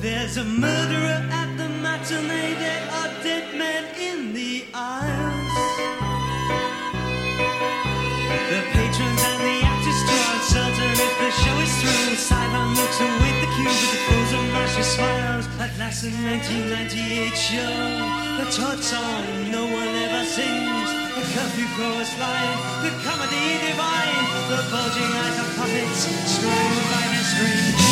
There's a murderer at the matinee. There are dead men in the aisles. The patrons and the actors are uncertain if the show is through. Sideline looks await the cue with the frozen masher smiles. At last, the 1998 show, the Todd song no one ever sings. The curfew chorus line, the comedy divine, the bulging eyes of puppets strung by the strings.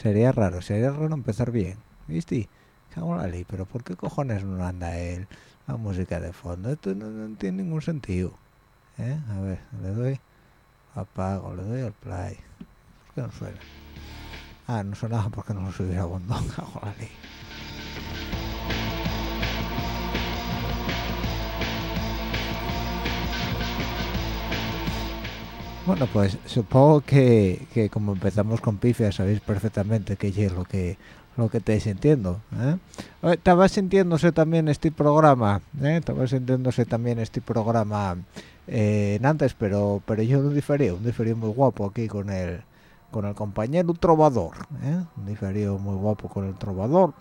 Sería raro, sería raro empezar bien, ¿viste? Ley, pero ¿por qué cojones no anda él la música de fondo? Esto no, tiene ningún sentido. ¿eh? A ver, le doy, apago, le doy al play. ¿Por qué no suena? Ah, no sonaba porque no lo subiera a bondón, cago la ley. Bueno, pues supongo que, que como empezamos con pifia sabéis perfectamente que es lo que lo que estáis sintiendo. ¿eh? Estaba sintiéndose también este programa, ¿eh? estaba sintiéndose también este programa eh, en antes, pero pero yo un diferido, un diferido muy guapo aquí con el con el compañero trovador, ¿eh? un diferido muy guapo con el trovador,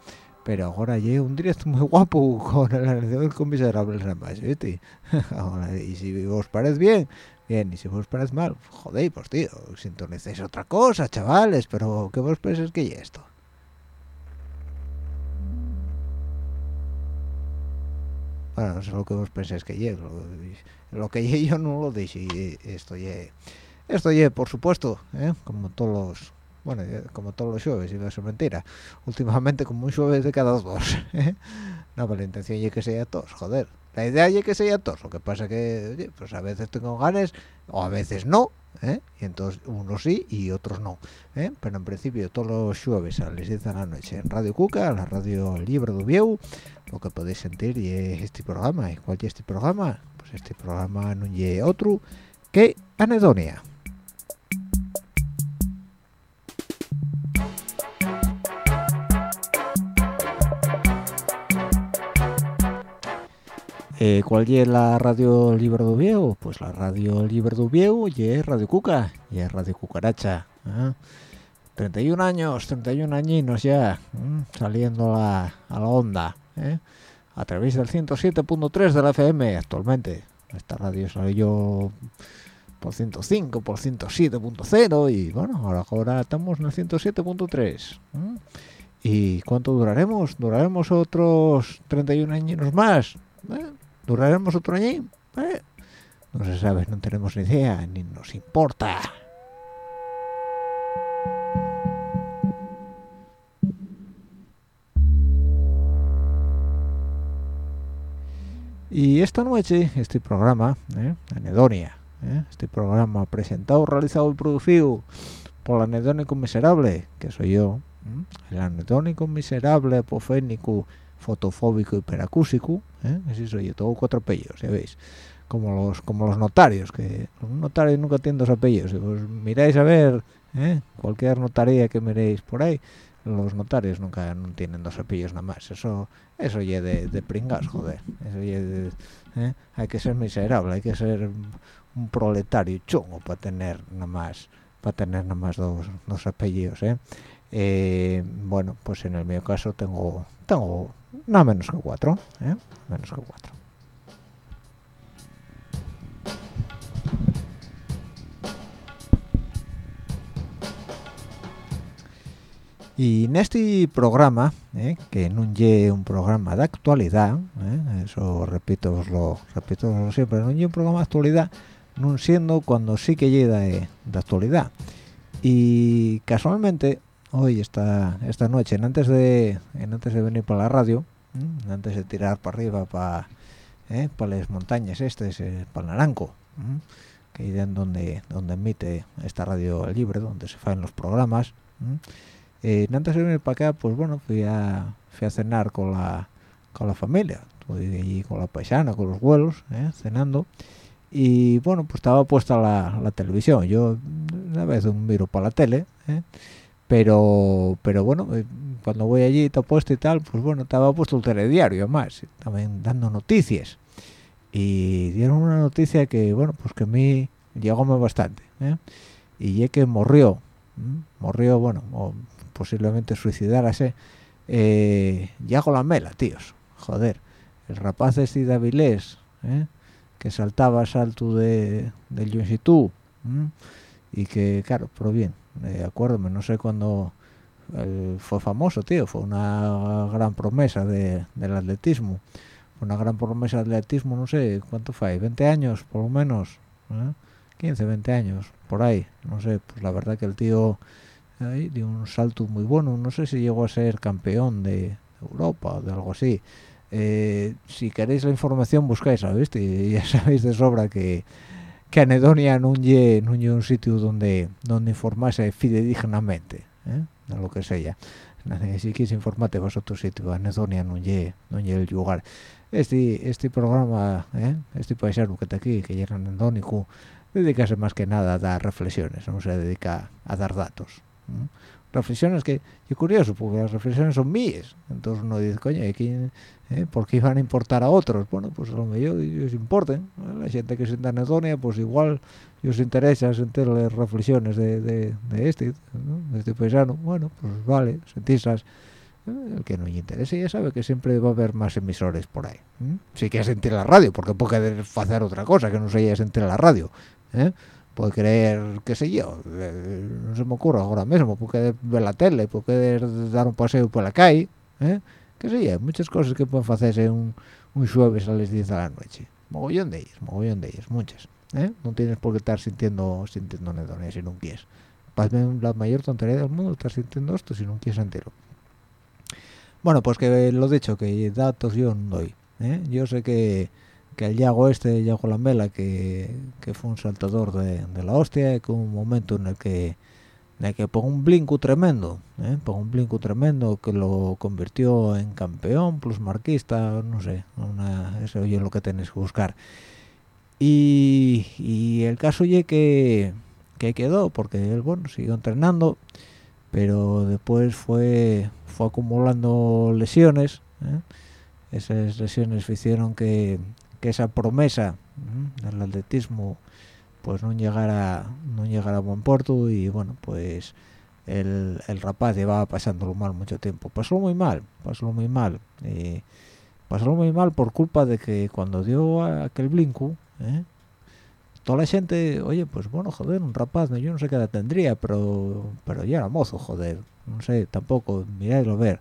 pero ahora hay un directo muy guapo con el anuncio con miserables además, ¿viste? Y si os parece bien, bien, y si os parece mal, joder, pues tío, sintonicéis otra cosa, chavales, pero ¿qué vos pensáis que es esto? Bueno, no sé lo que vos pensáis que es, lo, que ye yo no lo dije, esto ye, esto ye, por supuesto, ¿eh? como todos los, bueno, eh, como todos los jueves, iba a ser mentira, últimamente como un jueves de cada dos, ¿eh? no, pero la intención es que sea todos, joder, la idea es que sea todos, lo que pasa que, pues a veces tengo ganas, o a veces no, ¿eh? y entonces unos sí y otros no ¿eh? pero en principio todos los jueves a las 10 de la noche en Radio Cuca la radio Libre de Vieu lo que podéis sentir y es este programa y cuál es este programa pues este programa no es otro que anedonia Eh, ¿Cuál es la radio Libre de? Pues la radio Libre de y es Radio Cuca, y es Radio Cucaracha. 31 años, 31 añinos ya, saliendo a la onda, ¿eh? a través del 107.3 de la FM actualmente. Esta radio salió por 105, por 107.0 y bueno, ahora, ahora estamos en el 107.3. ¿Y cuánto duraremos? ¿Duraremos otros 31 años más? ¿Eh? ¿Duraremos otro año? ¿Eh? No se sabe, no tenemos ni idea, ni nos importa. Y esta noche, este programa, ¿eh? Anedonia, ¿eh? este programa presentado, realizado y producido por el anedónico miserable, que soy yo, el anedónico miserable, apofénico, fotofóbico y peracúsico, ¿eh? así soy yo, todo cuatro apellidos, ya veis, como los como los notarios, que los notarios nunca tienen dos apellidos, pues miráis a ver, ¿eh? cualquier notaría que miréis por ahí, los notarios nunca no tienen dos apellidos nada más, eso eso ya de, de pringas, joder, eso ya de, ¿eh? hay que ser miserable, hay que ser un proletario chungo para tener nada más para tener nada más dos, dos apellidos, ¿eh? Eh, bueno pues en el mío caso tengo tengo nada menos que cuatro ¿eh? menos que cuatro y en este programa ¿eh? que no es un programa de actualidad ¿eh? eso repito lo repito siempre no es un programa de actualidad no siendo cuando sí que llega de, de actualidad y casualmente hoy esta esta noche antes de antes de venir para la radio antes de tirar para arriba para eh, las montañas este eh, para Naranco que es donde donde emite esta radio libre donde se hacen los programas eh, antes de venir para acá pues bueno fui a fui a cenar con la con la familia. Estuve allí con la paisana con los vuelos cenando. Y bueno pues estaba puesta la, la televisión. Yo una vez un miro para la tele pero pero bueno cuando voy allí está puesto y tal pues bueno estaba puesto el telediario además también dando noticias y dieron una noticia que bueno pues que a mí llegóme bastante ¿eh? y es que murió murió bueno o posiblemente suicidárase eh, la mela tíos joder el rapaz este de Avilés ¿eh? que saltaba salto de del Yunsitu y que claro pero bien eh, acuérdome no sé cuándo fue famoso tío fue una gran promesa de, del atletismo. Una gran promesa del atletismo no sé cuánto fue 20 años por lo menos 15 20 años por ahí no sé. Pues la verdad que el tío ahí dio un salto muy bueno. No sé si llegó a ser campeón de Europa o de algo así. Eh, si queréis la información buscáis ¿sabéis? y ya sabéis de sobra que que Anedonia no es un sitio donde donde informarse fidedignamente ¿eh? lo que sea si quieres informarte vas a otro sitio Anedonia no es no el lugar este este programa ¿eh? este paisano que está aquí que llega anedónico dedicase más que nada a dar reflexiones no se dedica a dar datos reflexiones que es curioso porque las reflexiones son mías entonces uno dice coño ¿quién, eh, ¿por qué iban a importar a otros? bueno pues a lo mejor ellos importen la gente que sienta anedonia pues igual os interesa sentir las reflexiones de, de, este de este paisano bueno pues vale sentísas el que no le interese ya sabe que siempre va a haber más emisores por ahí si quiere sentir la radio porque puede hacer otra cosa que no se sentir la radio ¿eh? puede creer, qué sé yo, eh, no se me ocurre ahora mismo, puede ver la tele, puede dar un paseo por la calle, ¿eh? Qué sé yo, muchas cosas que pueden hacerse un, un jueves a las 10 de la noche. Mogollón de ellas, mogollón de ellas, muchas. ¿eh? No tienes por qué estar sintiendo sintiendo nedones si no quieres. la mayor tontería del mundo estar sintiendo esto si no quieres sentirlo. Bueno, pues que lo dicho, que datos yo no doy. ¿eh? Yo sé que que el Yago este, Yago Lamela, que, que fue un saltador de, de la hostia, que hubo un momento en el que de que por un blinco tremendo, ¿eh? un blinco tremendo que lo convirtió en campeón plus marquista, no sé, una, eso es lo que tenéis que buscar. Y, y el caso es que, que quedó, porque él, bueno, siguió entrenando, pero después fue, fue acumulando lesiones, ¿eh? esas lesiones hicieron que, que esa promesa ¿eh? del atletismo pues no llegara no llegara a buen puerto y bueno pues el, el rapaz llevaba pasándolo mal mucho tiempo pasó muy mal pasó muy mal pasó muy mal por culpa de que cuando dio aquel blinco ¿eh? toda la gente oye pues bueno joder un rapaz yo no sé qué edad tendría pero pero ya era mozo joder no sé tampoco miráislo ver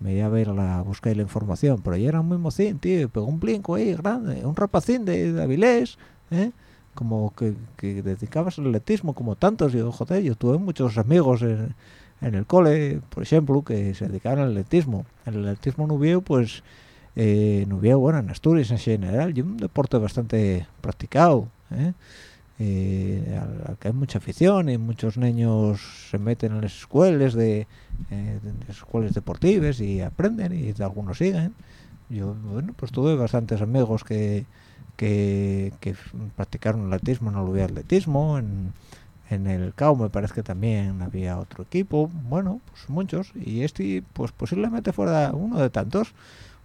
me iba a ver la buscar la información pero ya era muy mocín tío pegó un blinco ahí grande un rapacín de, de Avilés ¿eh? Como que, que dedicabas al atletismo como tantos yo joder yo tuve muchos amigos en, el cole por ejemplo que se dedicaban al atletismo el atletismo nubio pues eh, nubio bueno en Asturias en general y un deporte bastante practicado ¿eh? Eh, al, que hay mucha afición y muchos niños se meten en las escuelas de, eh, de escuelas deportivas y aprenden y algunos siguen yo bueno pues tuve bastantes amigos que que, practicaron atletismo no había atletismo en, en el CAO me parece que también había otro equipo bueno pues muchos y este pues posiblemente fuera uno de tantos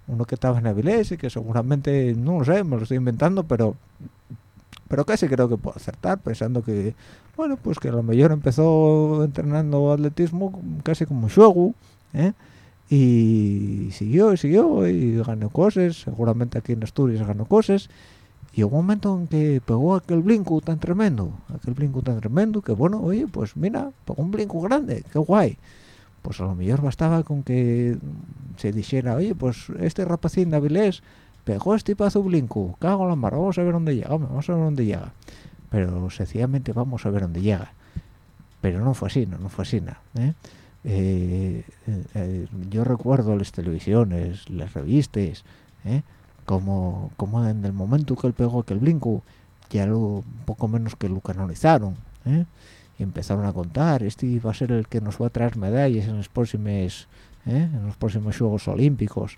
uno que estaba en Avilés y que seguramente no lo sé me lo estoy inventando pero pero casi creo que puedo acertar pensando que bueno pues que a lo mejor empezó entrenando atletismo casi como Shuegu ¿eh? Y siguió y siguió y ganó cosas seguramente aquí en Asturias ganó cosas y hubo un momento en que pegó aquel blinco tan tremendo, aquel blinco tan tremendo, que bueno, oye, pues mira, pegó un blinco grande, qué guay. Pues a lo mejor bastaba con que se dijera, oye, pues este rapacín de Avilés pegó este paso blinco, cago en la mar, vamos a ver dónde llega, vamos a ver dónde llega. Pero sencillamente vamos a ver dónde llega. Pero no fue así, no, no fue así nada. ¿eh? Eh, eh, yo recuerdo las televisiones, las revistas, ¿eh? como, como en el momento que él pegó aquel blinco, ya lo poco menos que lo canonizaron, ¿eh? y empezaron a contar, este va a ser el que nos va a traer medallas en los próximos, ¿eh? en los próximos Juegos Olímpicos,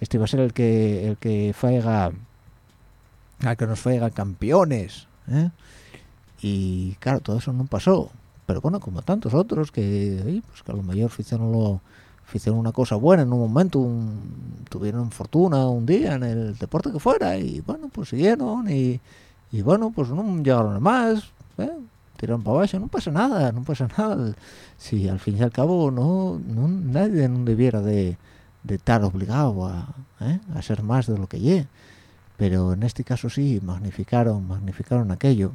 este va a ser el que el que faiga, al que nos faiga campeones, ¿eh? y claro, todo eso no pasó, pero bueno, como tantos otros que, pues que a lo mejor hicieron lo hicieron una cosa buena en un momento, un, tuvieron fortuna un día en el deporte que fuera y bueno, pues siguieron y, y bueno, pues no llegaron más, ¿eh? tiraron para abajo, no pasa nada, no pasa nada. Si al fin y al cabo no, no nadie no debiera de, de estar obligado a, ¿eh? a ser más de lo que ye, pero en este caso sí, magnificaron, magnificaron aquello.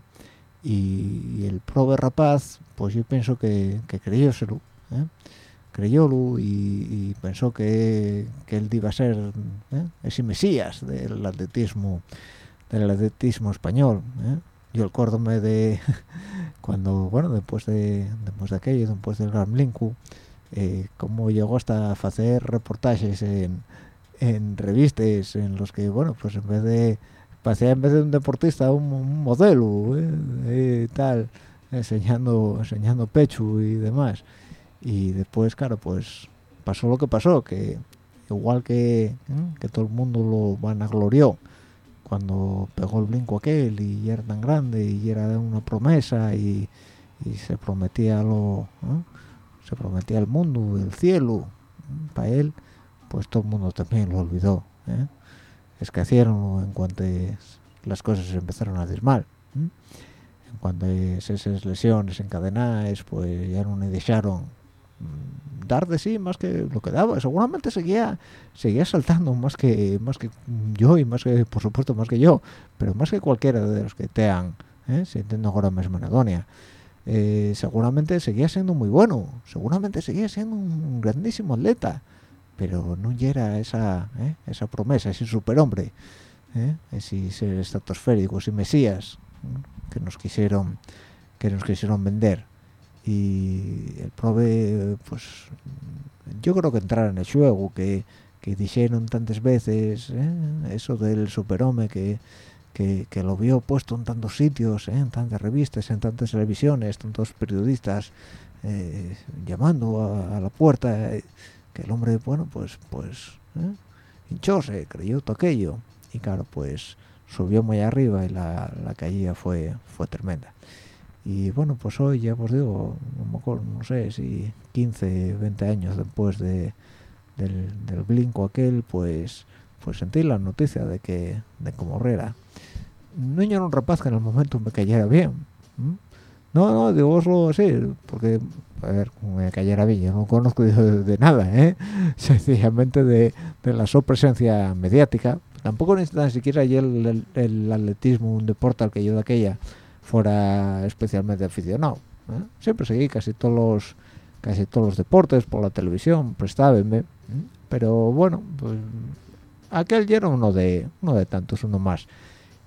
Y, el prove rapaz, pues yo pienso que, que creyóselo, ¿eh? creyólo y, pensó que, que él iba a ser ¿eh? ese mesías del atletismo del atletismo español ¿eh? yo acuérdome de cuando bueno después de después de aquello después del Gran eh, cómo llegó hasta hacer reportajes en, en revistas en los que bueno pues en vez de parecía en vez de un deportista un, un modelo ¿eh? tal enseñando enseñando pecho y demás y después claro pues pasó lo que pasó que igual que ¿eh? que todo el mundo lo vanaglorió cuando pegó el blinco aquel y era tan grande y era una promesa y, y se prometía lo ¿eh? se prometía el mundo el cielo ¿eh? para él pues todo el mundo también lo olvidó ¿eh? Es que hicieron en cuanto las cosas se empezaron a desmal en cuanto esas lesiones encadenadas pues ya no le dejaron dar de sí más que lo que daba. Seguramente seguía seguía saltando más que más que yo y más que por supuesto más que yo pero más que cualquiera de los que tean ¿eh? si entiendo ahora mismo en eh, seguramente seguía siendo muy bueno seguramente seguía siendo un grandísimo atleta pero no era esa ¿eh? esa promesa ese superhombre ¿eh? ese ser estratosférico ese mesías que nos quisieron que nos quisieron vender y el prove pues yo creo que entrar en el juego que, que dijeron tantas veces ¿eh? eso del superhombre que, que, que, lo vio puesto en tantos sitios, ¿eh? en tantas revistas, en tantas televisiones, tantos periodistas eh, llamando a, a, la puerta, que el hombre, bueno, pues, pues, hinchóse, creyó todo aquello, y claro, pues subió muy arriba y la, la caída fue, fue tremenda. Y bueno, pues hoy ya os digo, no, no sé si 15, 20 años después de del, del blinco aquel, pues pues sentí la noticia de que de cómo era. No era un rapaz que en el momento me cayera bien. No, no, digo oslo así, porque, a ver, me cayera bien, yo no conozco de, nada, ¿eh? Sencillamente de, de la su presencia mediática. Tampoco ni siquiera el, el, atletismo, un deporte al que yo de aquella fuera especialmente aficionado. ¿eh? Siempre seguí casi todos los casi todos los deportes por la televisión, prestábenme, pero bueno, pues aquel ya era uno de, uno de tantos, uno más.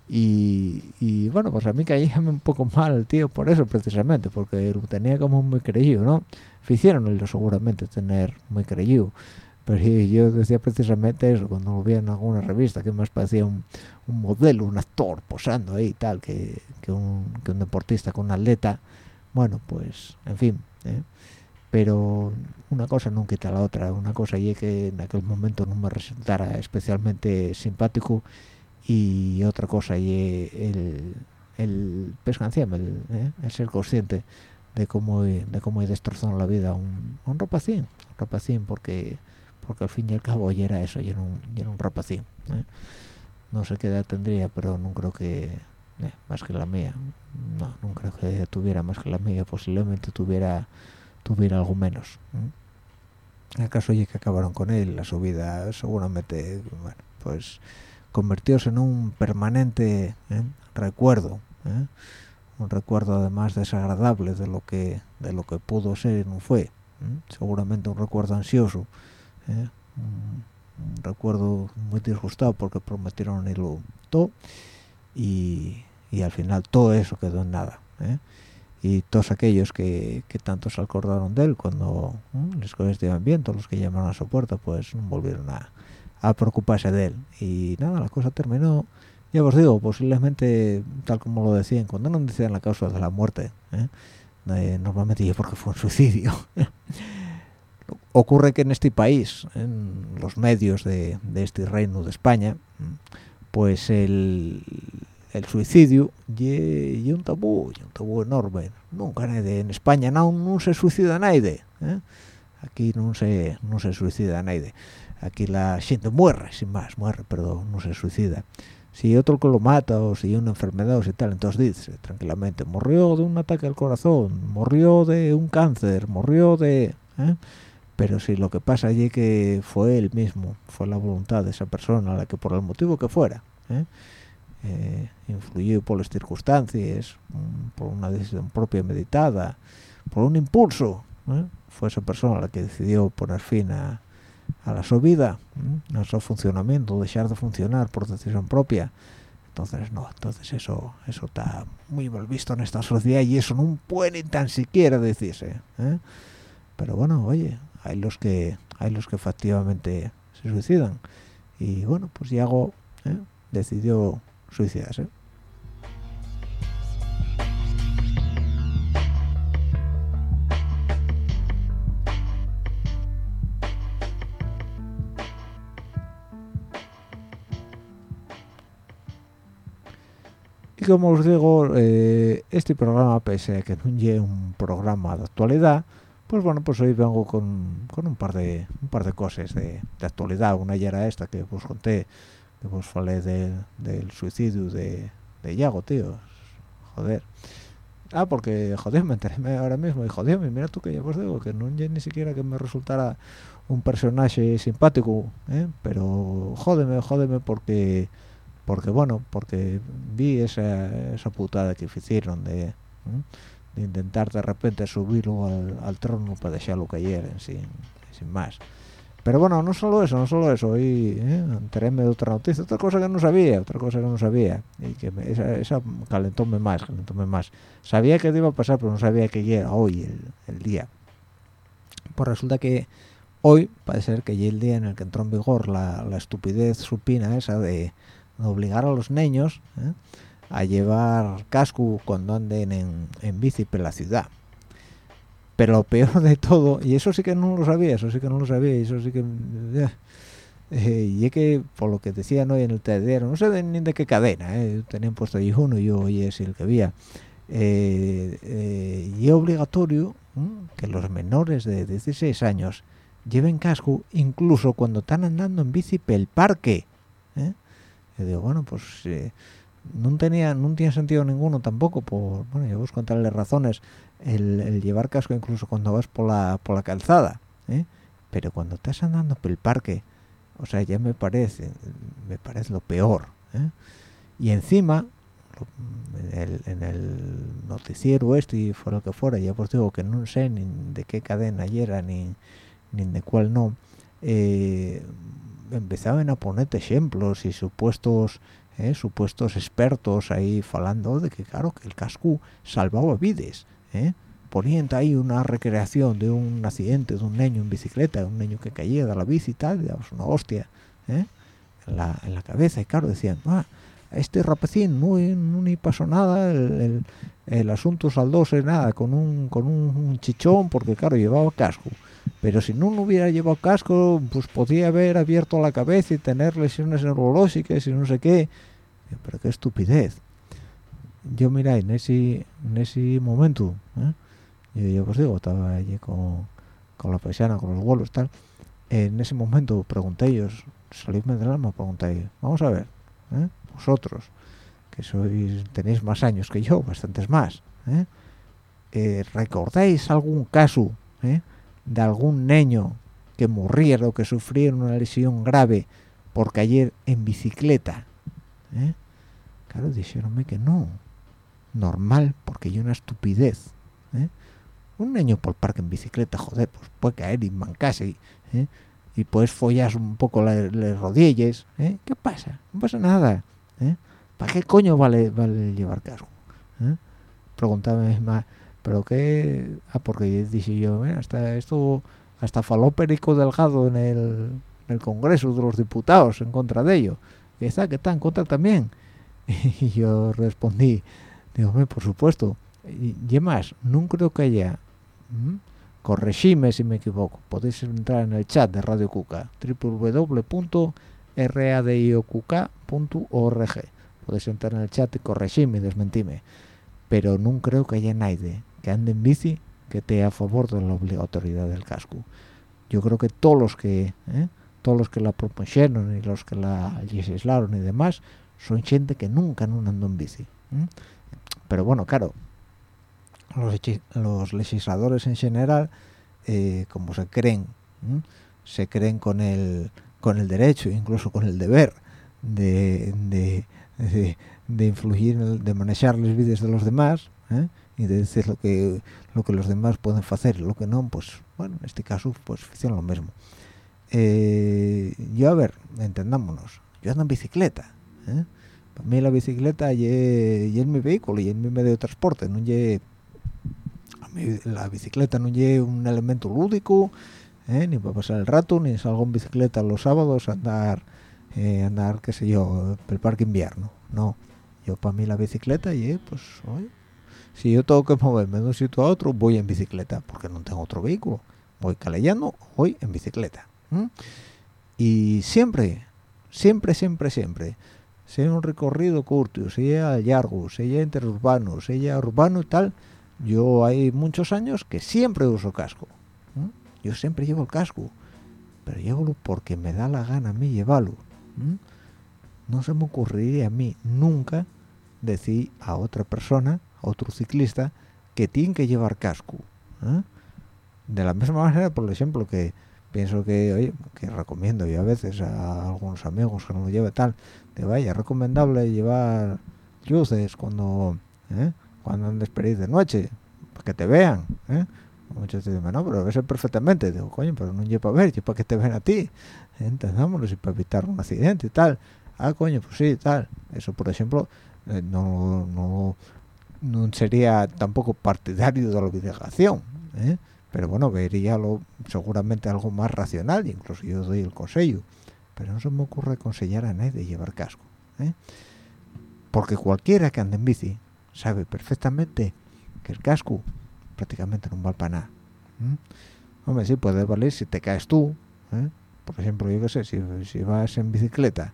Y, y bueno, pues a mí caíame un poco mal tío por eso precisamente, porque lo tenía como muy creído, ¿no? Hicieron lo seguramente tener muy creído. Pero yo decía precisamente eso cuando lo vi en alguna revista, que más parecía un, un modelo, un actor posando ahí y tal, que, que, un, que un deportista con un atleta. Bueno, pues, en fin. ¿eh? pero una cosa no quita la otra una cosa y que en aquel momento no me resultara especialmente simpático y otra cosa y el el el, ¿eh? el, ser consciente de cómo de cómo he destrozado la vida un, un rapacín un rapacín porque porque al fin y al cabo ya era eso ya era un, ya era ¿eh? no sé qué edad tendría pero no creo que eh, más que la mía no no creo que tuviera más que la mía posiblemente tuviera tuviera algo menos acaso oye que acabaron con él la subida seguramente bueno pues convirtióse en un permanente ¿eh? recuerdo ¿eh? un recuerdo además desagradable de lo que de lo que pudo ser y no fue ¿eh? seguramente un recuerdo ansioso un, recuerdo muy disgustado porque prometieron irlo todo y, y al final todo eso quedó en nada y todos aquellos que, que tanto se acordaron de él cuando les cosas bien, todos los que llamaron a su puerta, pues volvieron a, a, preocuparse de él. Y nada, la cosa terminó, ya os digo, posiblemente tal como lo decían, cuando no decían la causa de la muerte, ¿eh? Eh, normalmente ya porque fue un suicidio. Ocurre que en este país, en los medios de, de este reino de España, pues el el suicidio y, un tabú, y un tabú enorme. Nunca nadie en España no, no se suicida nadie. ¿eh? Aquí no se no se suicida nadie. Aquí la gente muere, sin más, muere, perdón, no se suicida. Si otro que lo mata o si una enfermedad o si tal, entonces dice tranquilamente, murió de un ataque al corazón, murió de un cáncer, murió de... ¿eh? Pero si lo que pasa allí que fue él mismo, fue la voluntad de esa persona, la que por el motivo que fuera, ¿eh? eh, influido por las circunstancias, por una decisión propia meditada, por un impulso, ¿eh? fue esa persona la que decidió poner fin a, a la su vida, ¿eh? a su funcionamiento, dejar de funcionar por decisión propia. Entonces, no, entonces eso eso está muy mal visto en esta sociedad y eso no puede tan siquiera decirse. ¿eh? Pero bueno, oye, hay los que hay los que efectivamente se suicidan. Y bueno, pues Iago ¿eh? decidió suicidarse. Como os digo, eh, este programa, pese a que no lleve un programa de actualidad, pues bueno, pues hoy vengo con, con un par de un par de cosas de, de actualidad. Una ya era esta que os conté que vos falé de, del suicidio de, de Yago, tío. Joder. Ah, porque, joder, me enteré ahora mismo y joder, mira tú que ya os digo que no ni siquiera que me resultara un personaje simpático, ¿eh? pero jódeme, jódeme porque, porque bueno, porque vi esa, esa putada que hicieron de, de intentar de repente subirlo al, al trono para dejarlo caer sin, sin más. Pero bueno no solo eso no solo eso y eh, enteréme de otra noticia otra cosa que no sabía otra cosa que no sabía y que me, esa, esa calentóme más calentóme más. Sabía que iba a pasar pero no sabía que era hoy el, el día. Pues resulta que hoy parece ser que ya el día en el que entró en vigor la, estupidez supina esa de, obligar a los niños ¿eh? a llevar casco cuando anden en, en bici la ciudad pero lo peor de todo y eso sí que no lo sabía eso sí que no lo sabía eso sí que eh, y es que por lo que decían hoy en el tedero no sé ni de qué cadena eh, tenían puesto ahí uno yo hoy es el que había y es obligatorio que los menores de 16 años lleven casco incluso cuando están andando en bici pel parque. Y digo bueno pues no tenía no tiene sentido ninguno tampoco por bueno yo vos contarles razones el, llevar casco incluso cuando vas por la por la calzada pero cuando estás andando pel parque o sea ya me parece me parece lo peor y encima en el, noticiero este y fuera lo que fuera, ya pues digo que no sé ni de qué cadena era ni, ni de cuál no, eh, empezaban a poner ejemplos y supuestos eh, supuestos expertos ahí falando de que claro que el casco salvaba vidas eh. ponían ahí una recreación de un accidente de un niño en bicicleta un niño que caía de la bici y tal digamos, una hostia ¿eh? en, la, en la cabeza y claro decían ah, este rapacín no, ni pasó nada el, el, asunto saldóse nada con un con un, chichón porque claro llevaba casco pero si no, hubiera llevado casco pues podría haber abierto la cabeza y tener lesiones neurológicas y no sé qué pero qué estupidez yo mira en ese en ese momento ¿eh? yo, yo, os digo estaba allí con, con la paisana con los vuelos tal en ese momento pregunté ellos salidme del alma pregunté vamos a ver ¿eh? vosotros, que sois tenéis más años que yo, bastantes más, ¿eh? Eh, ¿recordáis algún caso ¿eh? De algún niño que muriera o que sufriera una lesión grave por caer en bicicleta? Claro, dijeronme que no. Normal, porque hay una estupidez. Un niño por parque en bicicleta, joder, pues puede caer y mancarse y puedes follar un poco las rodillas. ¿Qué pasa? No pasa nada. ¿eh? ¿Para qué coño vale, vale llevar casco? ¿Eh? Preguntaba más, pero qué, ah, porque dije yo, hasta esto, hasta faló Perico Delgado en el, Congreso de los Diputados en contra de ello, y está que está en contra también. Y yo respondí, digo, por supuesto, y, más, no creo que haya, corregime si me equivoco, podéis entrar en el chat de Radio Cuca, www radioqk.org. Podéis entrar en el chat y corregirme y desmentime. Pero no creo que haya nadie que ande en bici que esté a favor de la obligatoriedad del casco. Yo creo que todos los que ¿eh? todos los que la propusieron y los que la legislaron y demás son gente que nunca no andó en bici. Pero bueno, claro, los, legisladores en general, eh, como se creen, se creen con el con el derecho, incluso con el deber de, de, de, influir, de manejar las vidas de los demás ¿eh? Y de decir lo que lo que los demás pueden hacer, lo que no, pues bueno, en este caso pues hicieron lo mismo. Eh, yo a ver, entendámonos, yo ando en bicicleta, ¿eh? para mí la bicicleta y es mi vehículo y es mi medio de transporte, no la bicicleta no es un elemento lúdico, ¿eh? ni para pasar el rato, ni salgo en bicicleta los sábados a andar, eh, andar, qué sé yo, el parque invierno. No, yo para mí la bicicleta y pues, si yo tengo que moverme de un sitio a otro, voy en bicicleta, porque no tengo otro vehículo. Voy calellando, voy en bicicleta. Y siempre, siempre, siempre, siempre, sea un recorrido corto, sea largo, sea interurbano, sea urbano y tal, yo hay muchos años que siempre uso casco yo siempre llevo el casco pero llevo porque me da la gana a mí llevarlo no se me ocurriría a mí nunca decir a otra persona otro ciclista que tiene que llevar casco de la misma manera por ejemplo que pienso que recomiendo yo a veces a algunos amigos que no lo lleve tal de vaya recomendable llevar luces cuando ¿eh? cuando andes por de noche para que te vean ¿eh? muchos dicen, no, pero ves perfectamente. Digo, coño, pero no lleva para ver, lleva para que te ven a ti. Entendámoslo, y para evitar un accidente y tal. Ah, coño, pues sí, tal. Eso, por ejemplo, eh, no, no, no sería tampoco partidario de la obligación. ¿eh? pero bueno vería lo seguramente algo más racional incluso yo doy el consejo pero no se me ocurre aconsellar a nadie de llevar casco ¿eh? porque cualquiera que ande en bici sabe perfectamente que el casco prácticamente no vale para nada hombre sí puede valer si te caes tú ¿eh? por ejemplo yo qué sé si, vas en bicicleta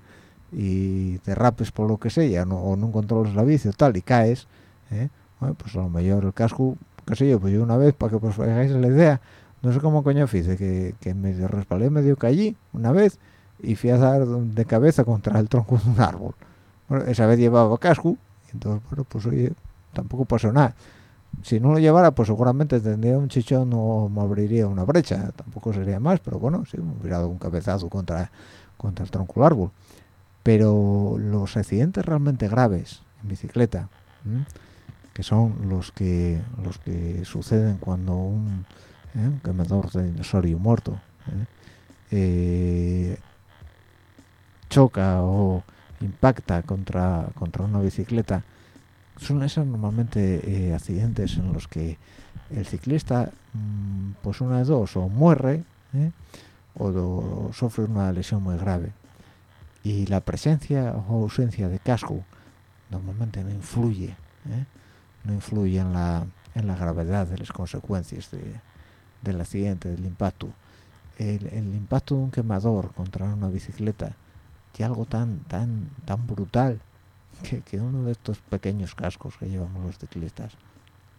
y te rapes por lo que sea o no controlas la bici o tal y caes ¿eh? pues a lo mejor el casco qué sé yo pues yo una vez para que os hagáis la idea no sé cómo coño hice que, que me respaldé medio caí una vez y fui a dar de cabeza contra el tronco de un árbol. Bueno, esa vez llevaba casco entonces bueno pues oye tampoco pasó nada. Si no lo llevara pues seguramente tendría un chichón o me abriría una brecha tampoco sería más pero bueno sí me hubiera dado un cabezazo contra contra el tronco del árbol. Pero los accidentes realmente graves en bicicleta que son los que los que suceden cuando un, ¿eh? quemador de dinosaurio muerto ¿eh? Eh, choca o impacta contra contra una bicicleta son esos normalmente accidentes en los que el ciclista mm, pues una de dos o muere o, sufre una lesión muy grave y la presencia o ausencia de casco normalmente no influye no influye en la, en la gravedad de las consecuencias de, del accidente, del impacto. El, el, impacto de un quemador contra una bicicleta y algo tan tan tan brutal que, que, uno de estos pequeños cascos que llevamos los ciclistas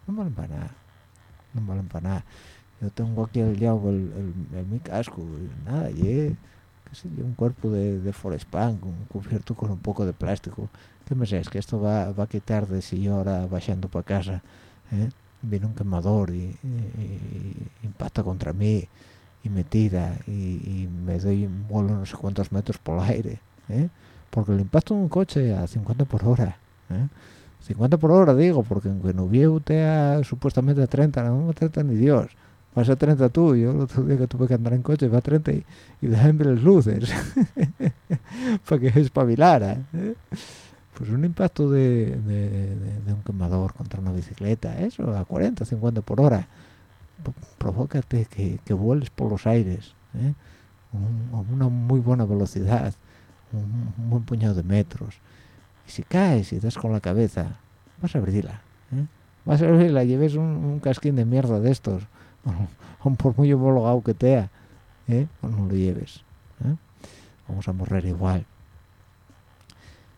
no valen para nada no valen para nada yo tengo aquí el, el, el, mi casco y nada y un cuerpo de, de Forest Punk cubierto con un poco de plástico ¿Qué me sé? Es que esto va, va a quitar de si yo ahora bajando para casa ¿eh? viene un quemador y, impacta contra mí y me tira y, me doy vuelo no sé cuántos metros por el aire ¿eh? porque el impacto de un coche a 50 por hora ¿eh? 50 por hora digo porque aunque no usted supuestamente a 30 no a 30 ni Dios vas a 30 tú yo el otro día que tuve que andar en coche va a 30 y, y ver las luces para que espabilara ¿eh? Pues un impacto de, un quemador contra una bicicleta, eso, a 40, 50 por hora, provócate que, que vueles por los aires, ¿eh? a una muy buena velocidad, un, buen puñado de metros. Y si caes y das con la cabeza, vas a abrirla. ¿eh? Vas a abrirla, lleves un, casquín de mierda de estos, o, por muy homologado que te ¿eh? o no lo lleves. ¿eh? Vamos a morrer igual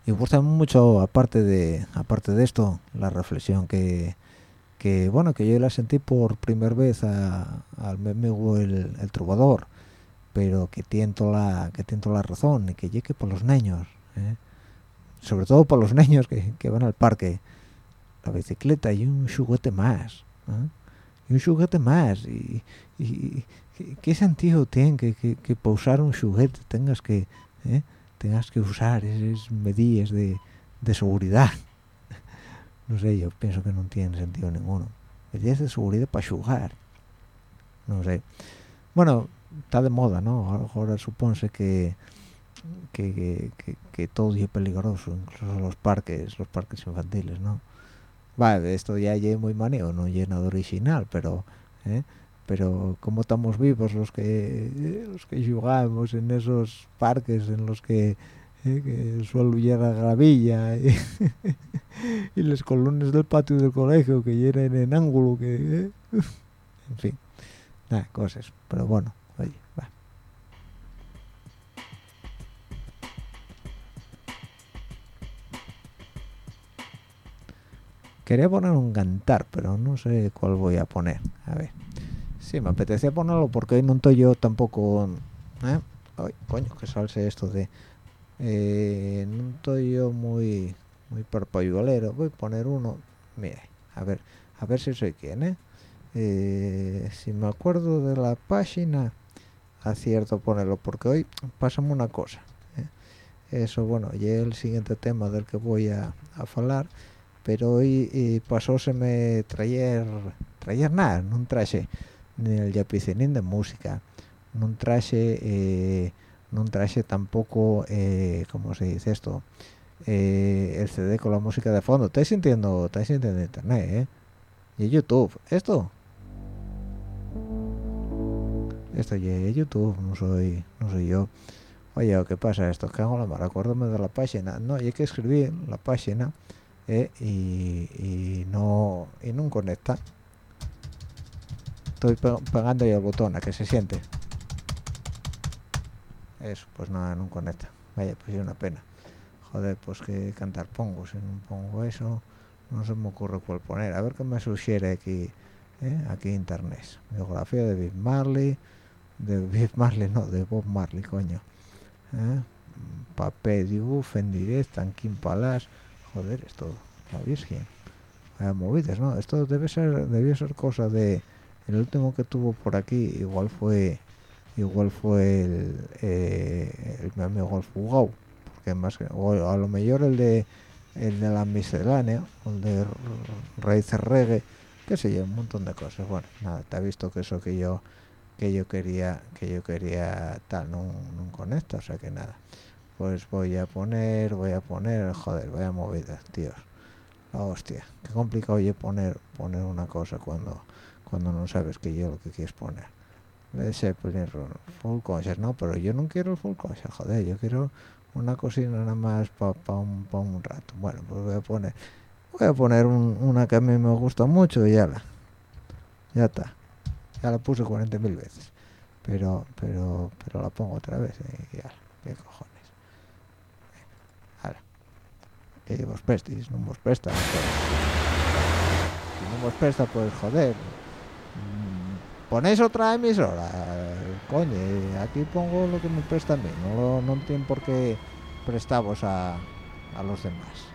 y gusta mucho aparte de aparte de esto la reflexión que que bueno que yo la sentí por primera vez al amigo el, el, trovador pero que tiento la que tiento la razón y que llegue por los niños ¿eh? sobre todo por los niños que, que, van al parque la bicicleta y un juguete más ¿eh? y un juguete más y, y, qué sentido tiene que, que, que usar un juguete tengas que ¿eh? Tengas que usar esas medidas de, seguridad. No sé yo pienso que no tiene sentido ninguno. Medidas de seguridad para jugar. No sé. Bueno está de moda no ahora supónse que que, que, todo es peligroso incluso los parques los parques infantiles no va esto ya es muy maneo no llena de original pero ¿eh? Pero como estamos vivos los que los que jugamos en esos parques en los que, eh, suelo llegar gravilla y, y los colones del patio del colegio que llenan en ángulo que eh, en fin nada cosas pero bueno oye va. Quería poner un cantar pero no sé cuál voy a poner a ver Sí, me apetecía ponerlo porque hoy no estoy yo tampoco... ¿eh? Ay, coño, que salse esto de... Eh, no estoy yo muy muy parpayolero. Voy a poner uno... Mire, a ver, a ver si soy quien, ¿eh? ¿eh? si me acuerdo de la página, acierto ponerlo, porque hoy pasamos una cosa. Eso, bueno, ya es el siguiente tema del que voy a, hablar, pero hoy pasóseme traer, traer nada, no traje ni el yapicinin de música. No traje eh, no traje tampoco eh, cómo se dice esto eh, el CD con la música de fondo. Estáis sintiendo estáis sintiendo internet eh y YouTube esto esto es YouTube no soy no soy yo. Oye ¿qué pasa esto que hago la mar acuérdame de la página. No hay que escribir la página eh, y, no y no conecta estoy pegando ahí el botón a que se siente eso pues nada no conecta. Vaya pues es una pena. Joder pues que cantar pongo si no pongo eso no se me ocurre cuál poner. A ver qué me sugiere aquí ¿eh? aquí internet. Biografía de Bob Marley de Bob Marley no de Bob Marley coño ¿eh? papel dibujo en directo Tanquín Palas joder esto la virgen movidas no esto debe ser debió ser cosa de el último que tuvo por aquí igual fue igual fue el, eh, el mi amigo el porque más que o a lo mejor el de el de la miscelánea el de raíces reggae qué sé yo un montón de cosas. Bueno nada te ha visto que eso que yo que yo quería que yo quería tal no, no conecta o sea que nada. Pues voy a poner voy a poner joder vaya movidas tíos la hostia qué complicado oye poner poner una cosa cuando cuando no sabes que yo lo que quieres poner. Ese poner full conscious no pero yo no quiero el full conscious joder yo quiero una cocina nada más para un, pa un rato. Bueno pues voy a poner voy a poner una que a mí me gusta mucho y ya la ya está. Ya la puse 40.000 veces pero pero pero la pongo otra vez y ya qué cojones. Ahora que vos prestéis no vos presta pues, si no vos presta pues joder. mm, ponéis otra emisora coño aquí pongo lo que me presta a mí no, no tiene por qué prestamos a, a los demás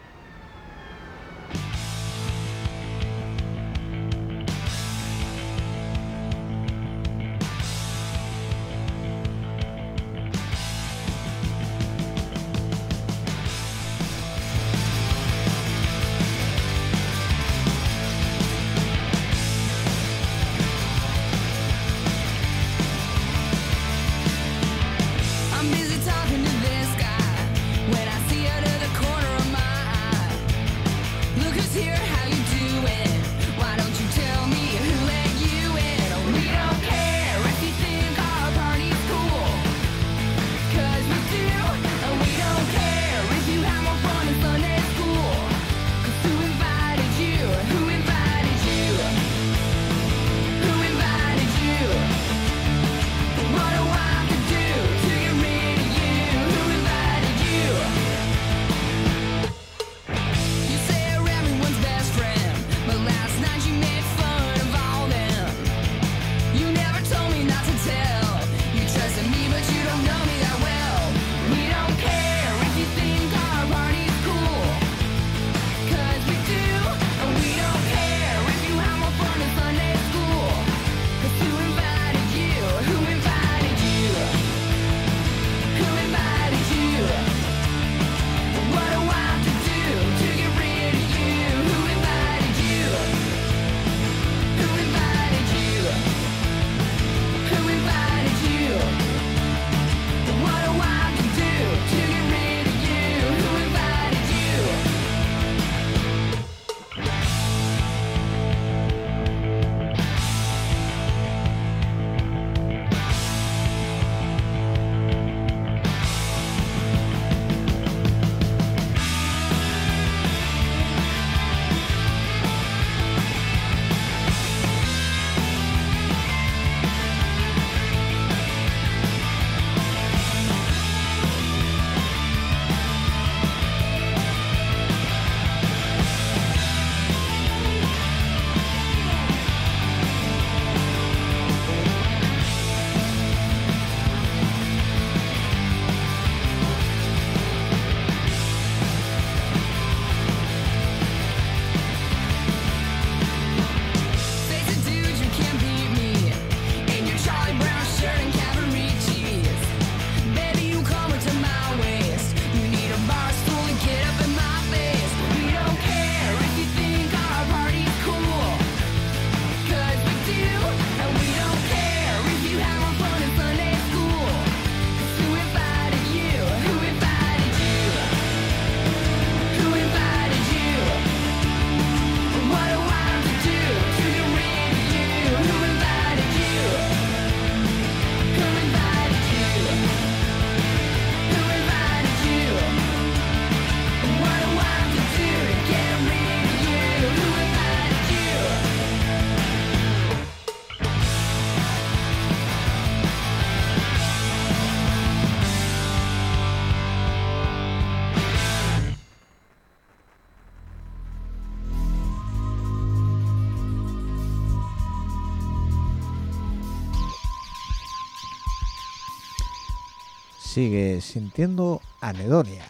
sigue sintiendo anedonia.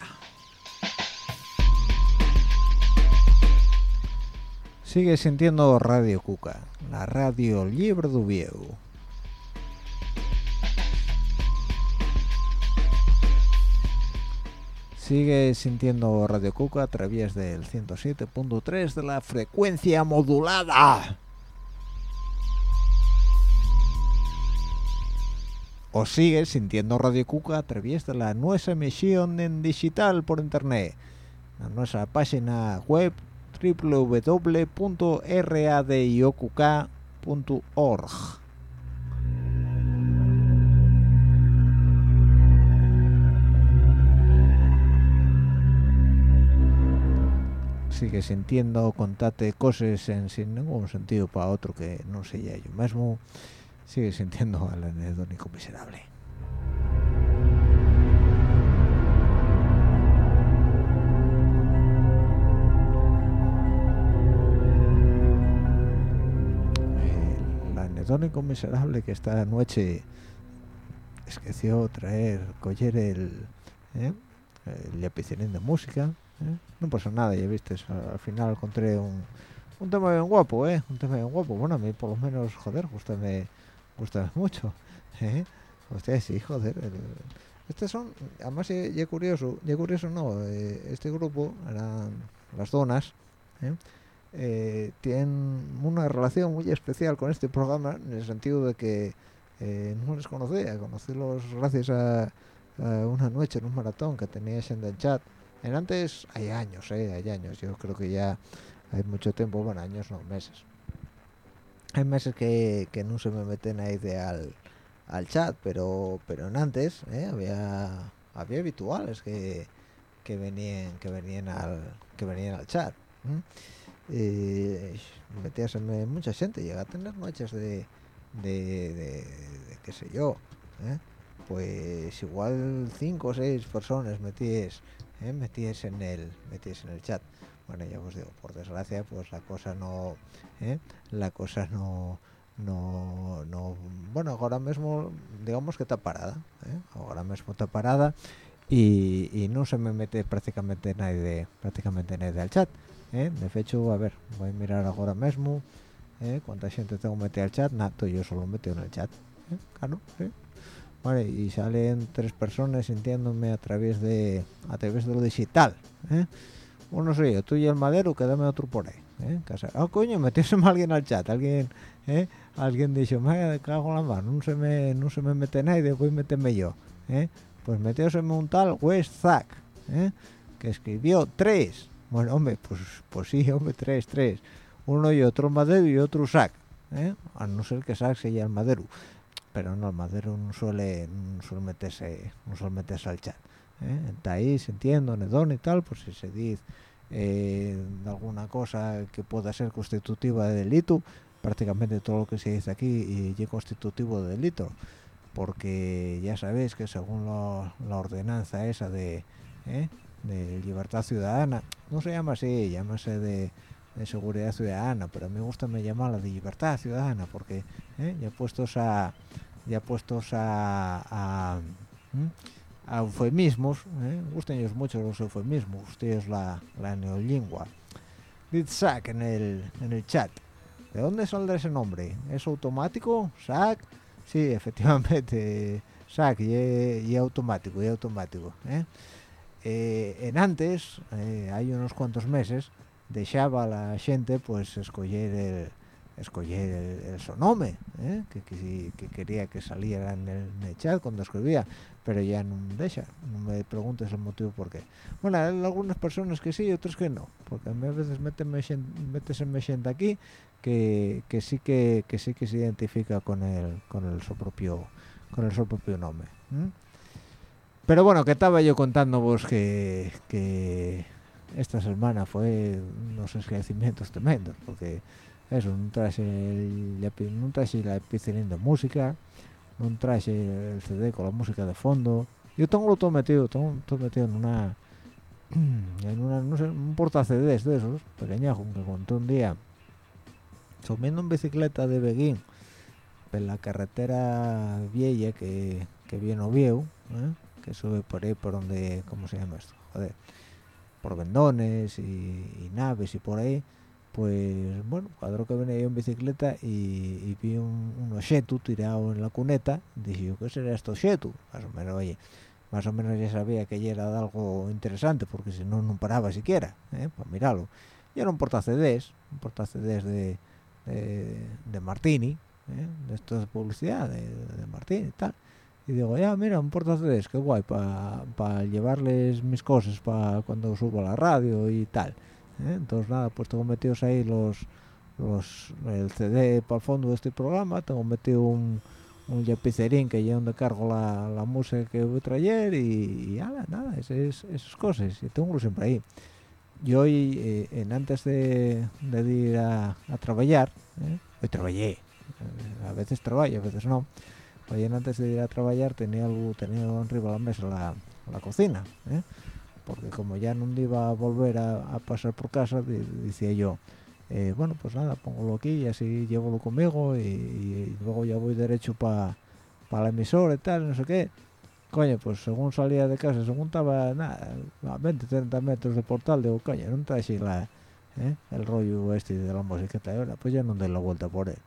Sigue sintiendo Radio Cuca, la radio libre de. Sigue sintiendo Radio Cuca a través del 107.3 de la frecuencia modulada. O sigue sintiendo Radio Cuca a través de la nuestra emisión en digital por internet. Nuestra página web www.radiocuca.org. sigue sintiendo contate cosas en sin ningún sentido para otro que no sea yo mismo sigue sintiendo al anedónico miserable el anedónico miserable que esta noche esqueció traer coger el ¿eh? el de música ¿eh? no pasa nada ya viste al final encontré un, un tema bien guapo eh un tema bien guapo bueno a mí por lo menos joder gusta me gusta mucho ¿eh? ustedes sí joder estos son además ya curioso curioso no eh, este grupo eran las donas ¿eh? Eh, tienen una relación muy especial con este programa en el sentido de que eh, no les conocía conocerlos gracias a, una noche en un maratón que tenías en el chat en antes hay años eh, hay años yo creo que ya hay mucho tiempo bueno años no meses hay meses que, que no se me meten ahí de al, chat pero pero en antes eh, había había habituales que, que venían que venían al que venían al chat ¿eh? y metíaseme mucha gente llega a tener noches de de, de, de qué sé yo ¿eh? pues igual cinco o seis personas metíes ¿eh? metíes en el metíes en el chat bueno ya os digo por desgracia pues la cosa no ¿eh? la cosa no no no bueno ahora mismo digamos que está parada ¿eh? ahora mismo está parada y, no se me mete prácticamente nadie prácticamente nadie al chat ¿eh? de hecho a ver voy a mirar ahora mismo ¿eh? cuánta gente tengo metido al chat nato yo solo metido en el chat claro vale y salen tres personas sintiéndome a través de a través de lo digital. Uno soy yo tú y el madero quédame otro por ahí ¿eh? Ah coño metióseme alguien al chat alguien ¿eh? alguien dijo me cago en la mano no se me no se me mete nadie voy a meterme yo ¿eh? pues metióseme un tal West Zack ¿eh? que escribió tres bueno hombre pues pues sí hombre tres tres uno y otro madero y otro sac ¿eh? a no ser que sac sea el madero pero no el madero no suele no suele meterse no suele meterse al chat ¿eh? está ahí sintiendo nedón y tal pues si se dice eh, alguna cosa que pueda ser constitutiva de delito prácticamente todo lo que se dice aquí es constitutivo de delito porque ya sabéis que según la ordenanza esa de, ¿eh? de libertad ciudadana no se llama así llámase de, de, seguridad ciudadana pero a mí me gusta me llamarla de libertad ciudadana porque ¿eh? ya puestos a ya puestos a, a eufemismos ¿eh? gustan ellos mucho los eufemismos ustedes la, la neolingua Sac en el en el chat ¿de dónde saldrá ese nombre? ¿es automático? ¿SAC? sí efectivamente SAC y, y automático y automático ¿eh? Eh, en antes eh, hay unos cuantos meses dejaba la gente pues escoger el escoger el, el sonome ¿eh? que, que, que, quería que saliera en el, en chat cuando escribía pero ya no deja no me preguntes el motivo por qué bueno algunas personas que sí y otros que no porque a mí a veces metes en gente aquí que, que sí que, que sí que se identifica con el con el su propio con el su propio nombre pero bueno que estaba yo contándoos que, que esta semana fue unos esclarecimientos tremendos porque eso, no traje el, no traje la música no traje el CD con la música de fondo yo tengo todo metido tengo todo metido en una en una no sé un porta CDs de esos pequeñajo que conté un día subiendo en bicicleta de Beguín en la carretera vieja que, que viene Oviedo ¿eh? que sube por ahí por donde cómo se llama esto joder por vendones y, naves y por ahí pues bueno cuadro que venía yo en bicicleta y, vi un, un tirado en la cuneta dije yo qué será esto objeto más o menos oye más o menos ya sabía que ya era algo interesante porque si no no paraba siquiera ¿eh? para mirarlo y era un porta CDs un porta CDs de, de, Martini ¿eh? de esto de publicidad de, Martini y tal y digo ya mira un porta CDs qué guay para llevarles mis cosas para cuando subo a la radio y tal ¿eh? entonces nada pues tengo metidos ahí los los el CD para el fondo de este programa tengo metido un un yapicerín que lleva donde cargo la, la música que voy a traer y, y nada, esas, esas cosas, y tengo siempre ahí. Yo hoy, eh, en antes de, de ir a, a trabajar, ¿eh? hoy trabajé, a veces trabajo, a veces no, hoy en antes de ir a trabajar tenía algo, tenía arriba de la mesa la, la cocina. Porque como ya no iba a volver a, pasar por casa, decía yo, eh, bueno pues nada pongo aquí y así llévolo conmigo y, luego ya voy derecho para la emisora y tal no sé qué coño pues según salía de casa según estaba nada a 20 30 metros de portal digo coño no así la ¿eh? el rollo este de la música ahora pues ya no de la vuelta por él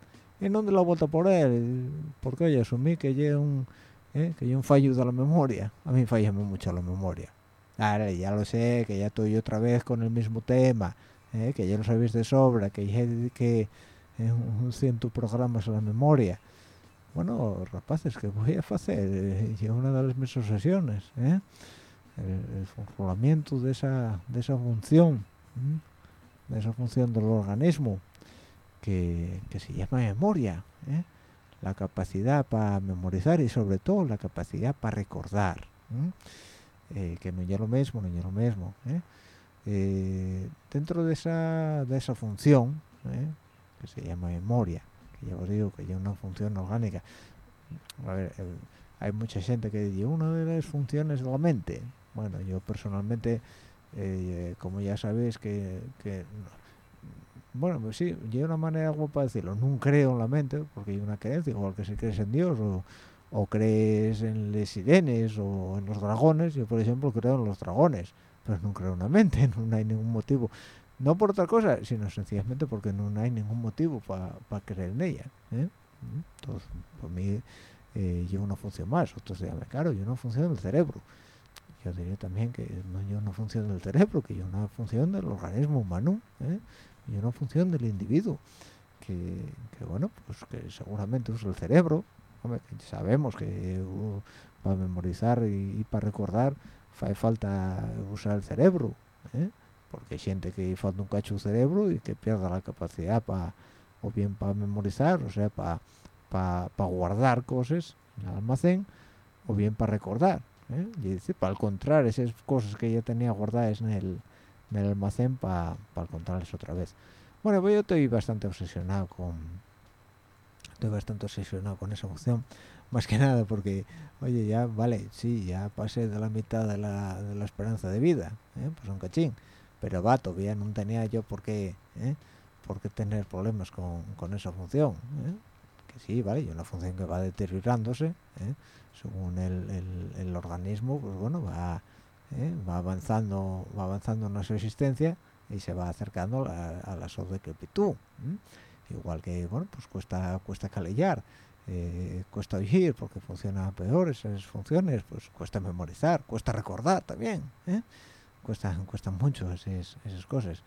y no de la vuelta por él porque oye asumí que ya un ¿eh? que un fallo de la memoria a mí falla mucho la memoria ahora ya lo sé que ya estoy otra vez con el mismo tema eh, que ya lo sabéis de sobra, que ya dediqué eh, un ciento programas a la memoria. Bueno, rapaces, que voy a hacer? Eh, una de mis obsesiones, ¿eh? el, funcionamiento de esa, de esa función, de esa función del organismo, que, que se llama memoria, la capacidad para memorizar y sobre todo la capacidad para recordar, que no es lo mismo, no es lo mismo. Eh, dentro de esa, de esa función, eh, que se llama memoria, que ya os digo que es una función orgánica, hay mucha gente que dice una de las funciones de la mente. Bueno, yo personalmente, eh, como ya sabéis que, bueno, pues sí, hay una manera guapa de decirlo, no creo en la mente, porque hay una creencia, igual que si crees en Dios o, o crees en las sirenes o en los dragones, yo por ejemplo creo en los dragones pero no creo una mente, no hay ningún motivo. No por otra cosa, sino sencillamente porque no hay ningún motivo para creer en ella. ¿eh? Entonces, por mí, eh, lleva una función más. Otros dirán, claro, yo una función del cerebro. Yo diría también que no hay una función del cerebro, que hay una función del organismo humano, ¿eh? y una función del individuo. Que, bueno, pues que seguramente es el cerebro. Sabemos que uh, para memorizar y para recordar hace falta usar el cerebro ¿eh? porque hay gente que falta un cacho cerebro y que pierda la capacidad para o bien para memorizar o sea para para guardar cosas en el almacén o bien para recordar ¿eh? y dice para encontrar esas cosas que ya tenía guardadas en el, en el almacén para encontrarlas otra vez bueno pues yo estoy bastante obsesionado con estoy bastante obsesionado con esa opción más que nada porque oye ya vale sí ya pasé de la mitad de la, de la esperanza de vida ¿eh? pues un cachín pero va todavía no tenía yo por qué ¿eh? por qué tener problemas con, con esa función ¿eh? que sí vale y una función que va deteriorándose según el, el, organismo pues bueno va va avanzando va avanzando en su existencia y se va acercando a, a la decrepitud igual que bueno pues cuesta cuesta calellar eh, cuesta oír porque funciona peor esas funciones, pues cuesta memorizar, cuesta recordar también, ¿eh? cuesta, cuesta mucho esas, esas cosas.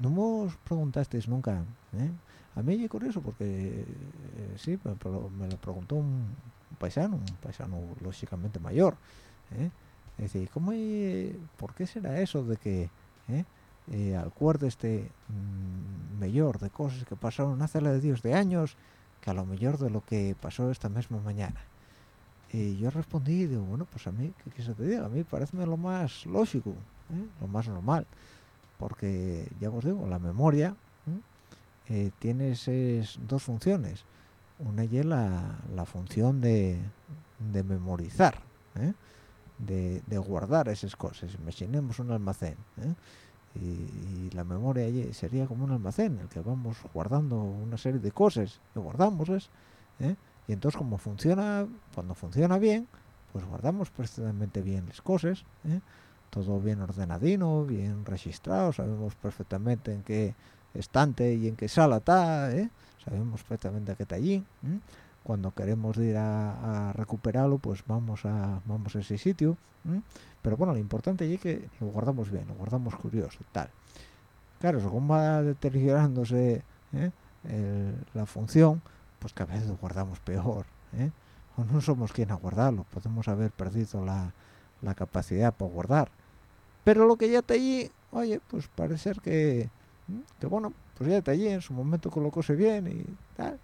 No me preguntasteis nunca, ¿eh? a mí es curioso porque sí, me, lo preguntó un paisano, un paisano lógicamente mayor, es decir, ¿cómo ¿por qué será eso de que al cuerdo este mm, mayor de cosas que pasaron hace la de Dios de años que a lo mejor de lo que pasó esta misma mañana. Y yo respondí, digo, bueno, pues a mí, ¿qué quieres te diga? A mí parece lo más lógico, ¿eh? lo más normal, porque ya os digo, la memoria eh, tiene esas dos funciones. Una es la, la función de, de memorizar, ¿eh? de, de, guardar esas cosas. Imaginemos un almacén y, la memoria allí sería como un almacén en el que vamos guardando una serie de cosas que guardamos ¿eh? y entonces como funciona cuando funciona bien pues guardamos perfectamente bien las cosas ¿eh? todo bien ordenadino bien registrado sabemos perfectamente en qué estante y en qué sala está ¿eh? sabemos perfectamente que está allí cuando queremos ir a, recuperarlo pues vamos a vamos a ese sitio pero bueno lo importante es que lo guardamos bien lo guardamos curioso tal. Claro según va deteriorándose ¿eh? la función pues que a veces lo guardamos peor ¿eh? o no somos quien a guardarlo podemos haber perdido la, la capacidad para guardar. Pero lo que ya está allí oye pues parece ser que que bueno pues ya está allí en su momento colocóse bien y tal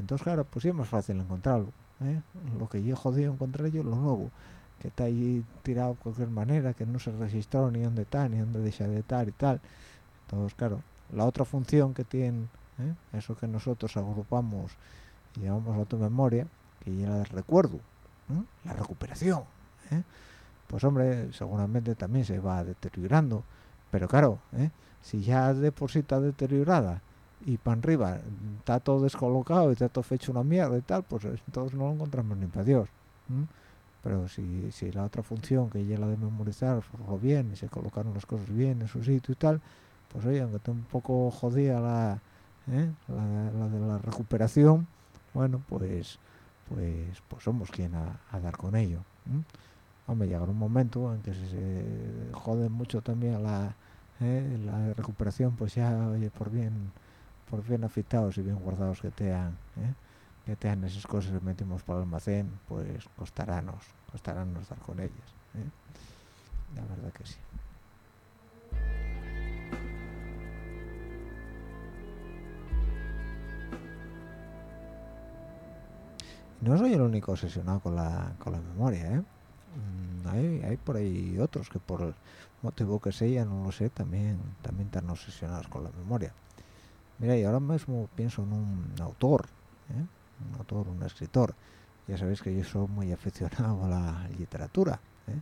entonces claro pues sí es más fácil encontrarlo ¿eh? lo que yo jodido encontrar yo lo nuevo que está ahí tirado de cualquier manera que no se registró ni dónde está ni dónde deja de estar y tal entonces claro la otra función que tiene ¿eh? eso que nosotros agrupamos y llamamos a tu memoria que la del recuerdo ¿eh? la recuperación pues hombre seguramente también se va deteriorando pero claro si ya de por sí está deteriorada y para arriba está todo descolocado y está todo hecho una mierda y tal, pues entonces no lo encontramos ni para Dios. Pero si, si la otra función que ya la de memorizar fue bien y se colocaron las cosas bien en su sitio y tal, pues oye, aunque esté un poco jodida la, ¿eh? la, de la recuperación, bueno, pues pues pues somos quien a, dar con ello. Hombre, llegará un momento en que se, jode mucho también la, ¿eh? la recuperación, pues ya, oye, por bien por bien afitados y bien guardados que tean ¿eh? que tean esas cosas que metimos por el almacén pues costarános costarános dar con ellas ¿eh? la verdad que sí no soy el único obsesionado con la, con la memoria ¿eh? Mm, hay, hay por ahí otros que por el motivo que sea no lo sé también también están obsesionados con la memoria Mira, y ahora mismo pienso en un autor, ¿eh? un autor, un escritor. Ya sabéis que yo soy muy aficionado a la literatura. ¿eh?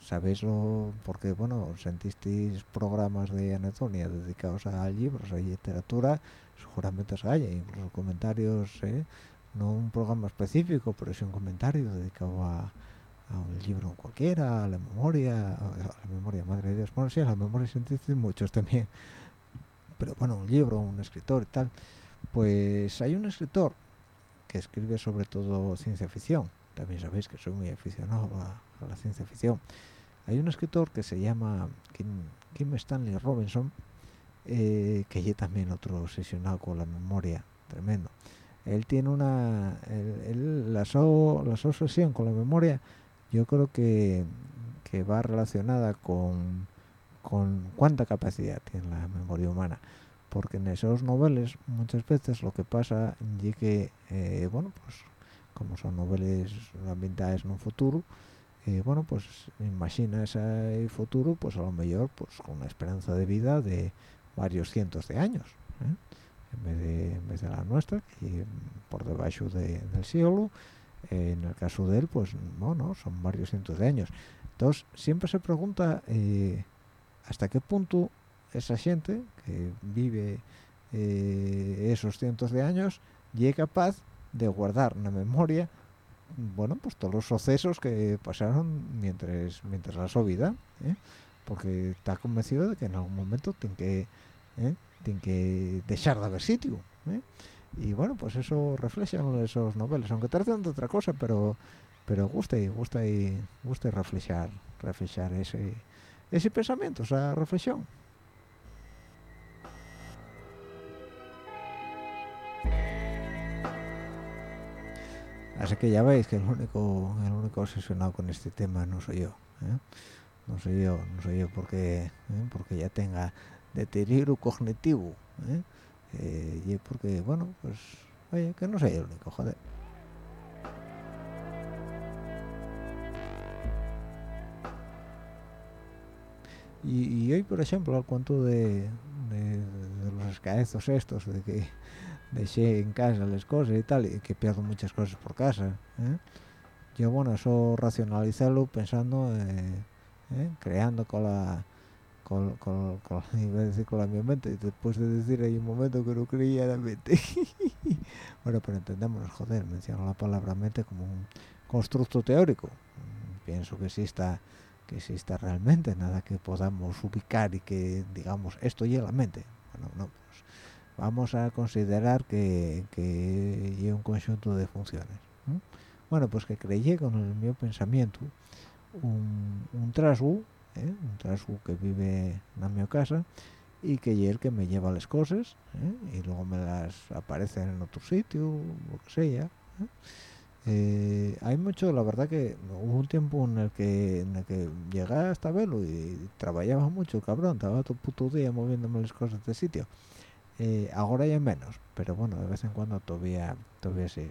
Sabéislo porque, bueno, sentisteis programas de anatomía dedicados a libros, a literatura, seguramente se haya, incluso comentarios, ¿eh? no un programa específico, pero sí un comentario dedicado a, un libro cualquiera, a la memoria, a la memoria, madre de Dios, bueno, sí, a la memoria sentisteis muchos también pero bueno, un libro, un escritor y tal, pues hay un escritor que escribe sobre todo ciencia ficción, también sabéis que soy muy aficionado a, la ciencia ficción. Hay un escritor que se llama Kim, Stanley Robinson, eh, que ya también otro obsesionado con la memoria, tremendo. Él tiene una, la, so, la obsesión con la memoria, yo creo que, que va relacionada con con cuánta capacidad tiene la memoria humana porque en esos noveles muchas veces lo que pasa es que eh, bueno pues como son noveles ambientadas en un futuro eh, bueno pues imagina ese futuro pues a lo mejor pues con una esperanza de vida de varios cientos de años ¿eh? en, vez de, en vez de la nuestra que por debajo del siglo en el caso de él pues no son varios cientos de años entonces siempre se pregunta hasta qué punto esa gente que vive eh, esos cientos de años es capaz de guardar en la memoria bueno pues todos los sucesos que pasaron mientras mientras la su ¿eh? porque está convencido de que en algún momento tiene que ¿eh? tiene que dejar de haber sitio y bueno pues eso reflejan esos noveles aunque traten de otra cosa pero pero gusta y gusta y gusta reflejar reflejar ese ese pensamiento, esa reflexión. Así que ya veis que el único, el único obsesionado con este tema no soy yo. ¿eh? No soy yo, no soy yo porque, ¿eh? porque ya tenga deterioro cognitivo. ¿eh? y porque, bueno, pues, oye, que no soy el único, joder. Y, hoy, por ejemplo, al cuento de, los escaezos estos, de que dejé en casa las cosas y tal, y que pierdo muchas cosas por casa, ¿eh? yo, bueno, eso racionalizarlo pensando, eh, ¿eh? creando con la... Con, con, decir con la mi mente, y después de decir hay un momento que no creía la mente. bueno, pero entendemos, joder, menciono la palabra mente como un constructo teórico, pienso que exista que exista realmente nada que podamos ubicar y que digamos esto y la mente bueno no pues vamos a considerar que que un conjunto de funciones bueno pues que creí con el mío pensamiento un, un ¿eh? un trasgu que vive en mi casa y que es el que me lleva las cosas ¿eh? y luego me las aparecen en otro sitio lo que sea ¿eh? Eh, hay mucho la verdad que hubo un tiempo en el que en el que llegué hasta verlo y trabajaba mucho cabrón. Estaba todo puto día moviéndome las cosas de sitio. Ahora ya menos pero bueno de vez en cuando todavía todavía sí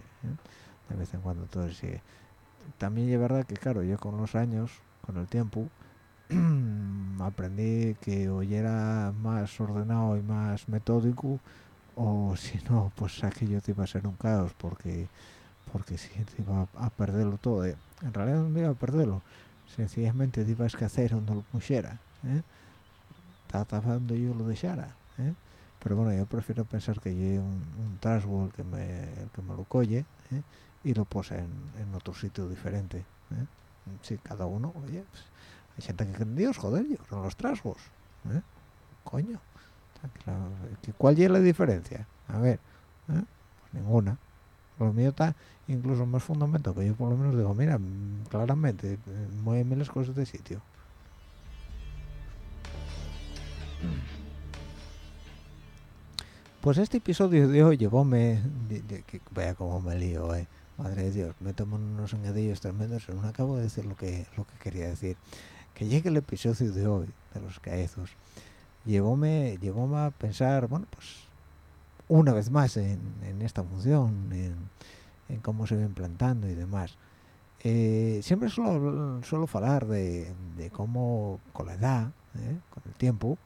de vez en cuando todo sigue también es verdad que claro yo con los años con el tiempo aprendí que hoy era más ordenado y más metódico o si no pues aquello te iba a ser un caos porque porque si te iba a perderlo todo eh. en realidad no iba a perderlo sencillamente te ibas que hacer donde lo pusiera ¿eh? estaba yo lo dejara ¿eh? pero bueno yo prefiero pensar que lleve un, un el que me el que me lo colle ¿eh? y lo pose en, en, otro sitio diferente ¿eh? si cada uno oye pues, hay gente que cree Dios joder yo creo los trasgos ¿eh? coño ¿cuál es la diferencia? a ver ¿eh? pues ninguna lo mío está incluso más fundamento que yo por lo menos digo mira claramente muéveme las cosas de sitio pues este episodio de hoy llevóme vaya como me lío eh. Madre de Dios me tomo unos añadillos tremendos no acabo de decir lo que lo que quería decir. Que llegue el episodio de hoy de los caezos llevóme llevóme a pensar bueno pues una vez más en, esta función en, cómo se va implantando y demás eh, siempre suelo, suelo hablar de, cómo con la edad ¿eh? con el tiempo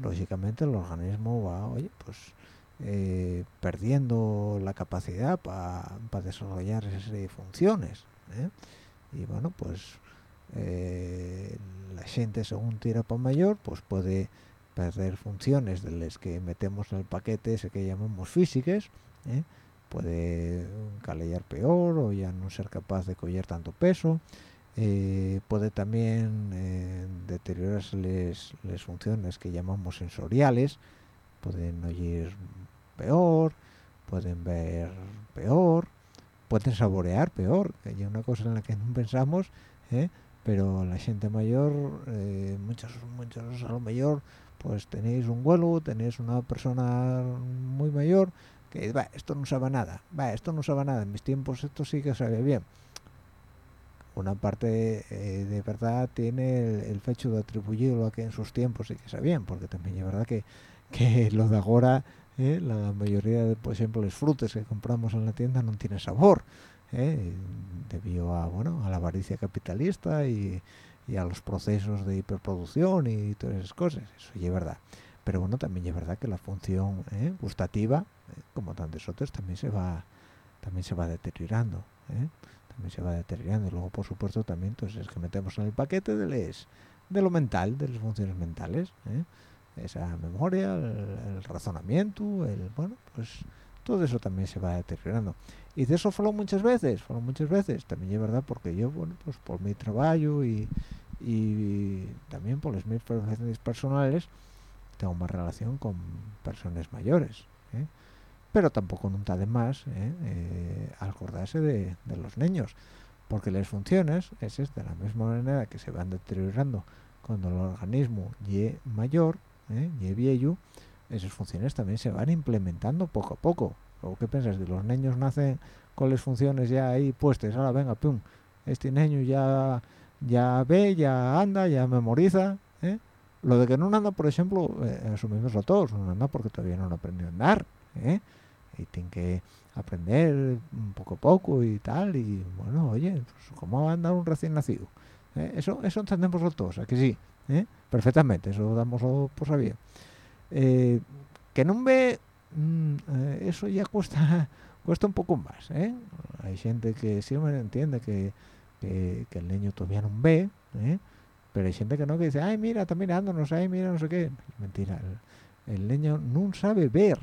lógicamente el organismo va oye pues eh, perdiendo la capacidad para desarrollar esas funciones y bueno pues la gente según tira para mayor pues puede perder funciones de las que metemos en el paquete ese que llamamos físicas ¿eh? puede calellar peor o ya no ser capaz de coger tanto peso eh, puede también eh, deteriorarse las funciones que llamamos sensoriales pueden oír peor pueden ver peor pueden saborear peor que hay una cosa en la que no pensamos pero la gente mayor muchos muchos a lo mejor pues tenéis un vuelo, tenéis una persona muy mayor que va, esto no sabe nada, va, esto no sabe nada, en mis tiempos esto sí que sabe bien. Una parte eh, de verdad tiene el, fecho de atribuirlo a que en sus tiempos sí que sabe bien, porque también es verdad que, que lo de ahora, eh, la mayoría de, por ejemplo, los frutos que compramos en la tienda no tiene sabor, eh, debido a, bueno, a la avaricia capitalista y y a los procesos de hiperproducción y todas esas cosas eso es verdad pero bueno también es verdad que la función ¿eh? gustativa ¿eh? como tantos otros también se va también se va deteriorando ¿eh? también se va deteriorando y luego por supuesto también entonces es que metemos en el paquete de de lo mental de las funciones mentales esa memoria el, razonamiento el bueno pues todo eso también se va deteriorando y de eso falo muchas veces falo muchas veces también es verdad porque yo bueno pues por mi trabajo y, también por las mis profesiones personales tengo más relación con personas mayores ¿eh? pero tampoco nunca de más ¿eh? Eh, acordarse de, los niños porque las funciones es de la misma manera que se van deteriorando cuando el organismo es mayor y viejo esas funciones también se van implementando poco a poco ¿o qué piensas? de los niños nacen con las funciones ya ahí puestas ahora venga pum este niño ya ya ve ya anda ya memoriza ¿eh? lo de que no anda por ejemplo eh, asumimoslo todos no anda porque todavía no aprendió a andar ¿eh? y tiene que aprender poco a poco y tal y bueno oye pues, cómo va a andar un recién nacido ¿Eh? eso eso entendemos todos aquí sí perfectamente eso damos por sabido que no ve Mm, eh, eso ya cuesta cuesta un poco más ¿eh? hay gente que siempre entiende que, que, el niño todavía no ve ¿eh? pero hay gente que no que dice ay mira está mirándonos ay mira no sé qué mentira el, niño no sabe ver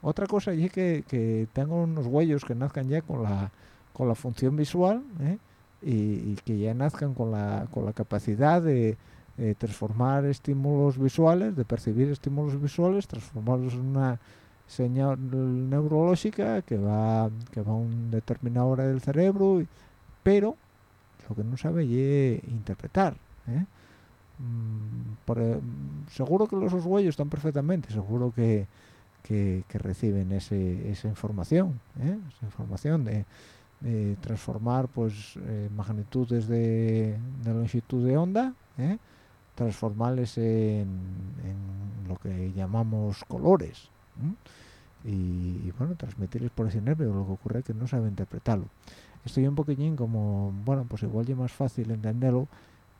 otra cosa es que, que tengo unos huellos que nazcan ya con la con la función visual y, que ya nazcan con la, con la capacidad de, transformar estímulos visuales, de percibir estímulos visuales, transformarlos en una señal neurológica que va que va a una determinada hora del cerebro, pero lo que no sabe es interpretar. ¿eh? Mm, eh, seguro que los huellos están perfectamente, seguro que, que, reciben ese, esa información, ¿eh? esa información de, transformar pues magnitudes de, longitud de onda, transformarles en, lo que llamamos colores y, bueno, transmitirles por ese nervio, lo que ocurre es que no sabe interpretarlo. Estoy un poquillín como, bueno, pues igual es más fácil entenderlo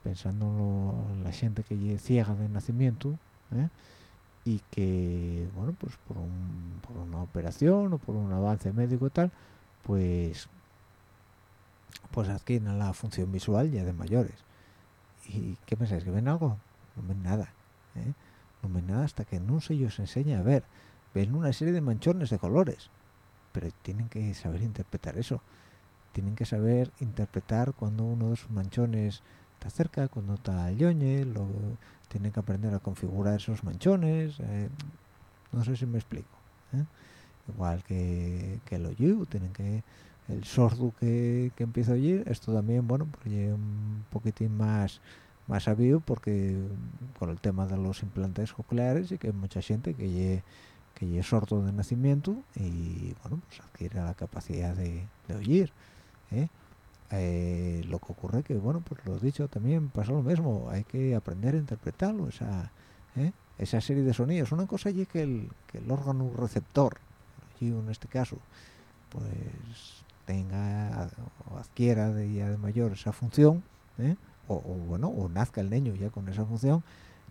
pensando en la gente que es ciega de nacimiento ¿eh? y que, bueno, pues por, por una operación o por un avance médico y tal, pues pues adquieren la función visual ya de mayores. ¿Y qué pensáis? ¿Que ven algo? No ven nada. ¿eh? No ven nada hasta que no se ellos enseña a ver. Ven una serie de manchones de colores. Pero tienen que saber interpretar eso. Tienen que saber interpretar cuando uno de esos manchones está cerca, cuando está al yoñe, lo, tienen que aprender a configurar esos manchones. Eh, no sé si me explico. ¿eh? Igual que, que el oído, tienen que el sordo que, que empieza a oír, esto también, bueno, pues un poquitín más más sabio porque con el tema de los implantes cocleares y que hay mucha gente que que es sordo de nacimiento y bueno pues adquiere la capacidad de, oír ¿eh? Eh, lo que ocurre que bueno pues lo dicho también pasa lo mismo hay que aprender a interpretarlo esa ¿eh? esa serie de sonidos una cosa es que el, que el órgano receptor en este caso pues tenga o adquiera de ya de mayor esa función o, bueno o nazca el niño ya con esa función.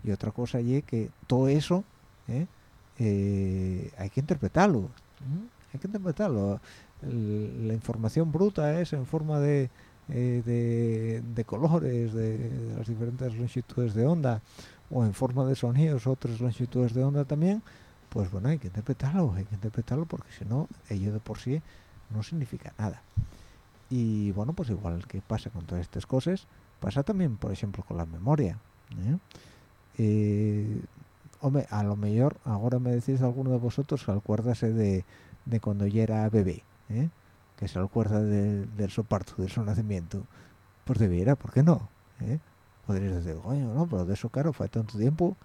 Y otra cosa es que todo eso eh, hay que interpretarlo hay que interpretarlo. La información bruta es en forma de, eh, de, colores de, las diferentes longitudes de onda o en forma de sonidos otras longitudes de onda también. Pues bueno hay que interpretarlo hay que interpretarlo porque si no ello de por sí no significa nada y bueno pues igual que pasa con todas estas cosas pasa también por ejemplo con la memoria ¿eh? Eh, hombre, a lo mejor ahora me decís alguno de vosotros que acuérdase de, de cuando yo era bebé, ¿eh? que se acuerda del su parto, de su nacimiento. Pues debiera, ¿por qué no? ¿Eh? Podrías decir, coño, no, pero de eso, claro, fue tanto tiempo.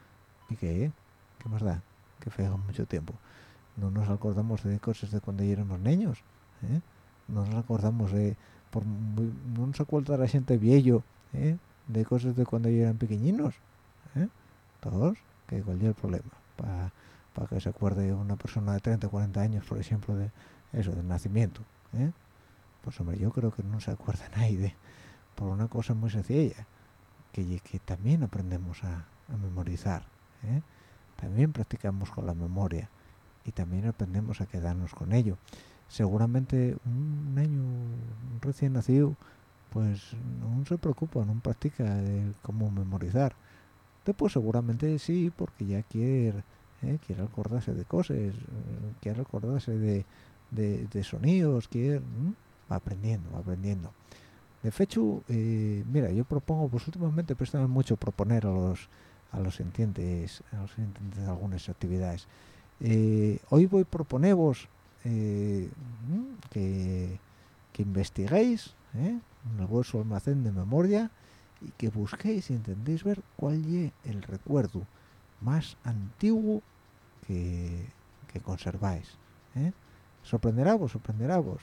¿Y qué? ¿Qué más da? Que fue mucho tiempo. No nos acordamos de cosas de cuando éramos niños. ¿Eh? No nos acordamos de... Por, no nos acuerda la gente viejo ¿eh? de cosas de cuando eran pequeñinos. ¿eh? Todos que igual es el problema para que se acuerde una persona de 30 o 40 años por ejemplo de eso del nacimiento ¿eh? pues hombre yo creo que no se acuerda nadie por una cosa muy sencilla que, también aprendemos a, memorizar ¿eh? también practicamos con la memoria y también aprendemos a quedarnos con ello seguramente un niño recién nacido pues no se preocupa no practica de cómo memorizar. Pues seguramente sí porque ya quiere eh, quiere acordarse de cosas eh, quiere acordarse de, de, sonidos quiere aprendiendo aprendiendo. De hecho eh, mira yo propongo pues últimamente préstame mucho proponer a los a los entientes a los entientes de algunas actividades. Hoy voy a proponeros que, que investiguéis en el vuestro almacén de memoria y que busquéis y intentéis ver cuál es el recuerdo más antiguo que, que conserváis. ¿eh? Sorprenderá vos, sorprenderá vos.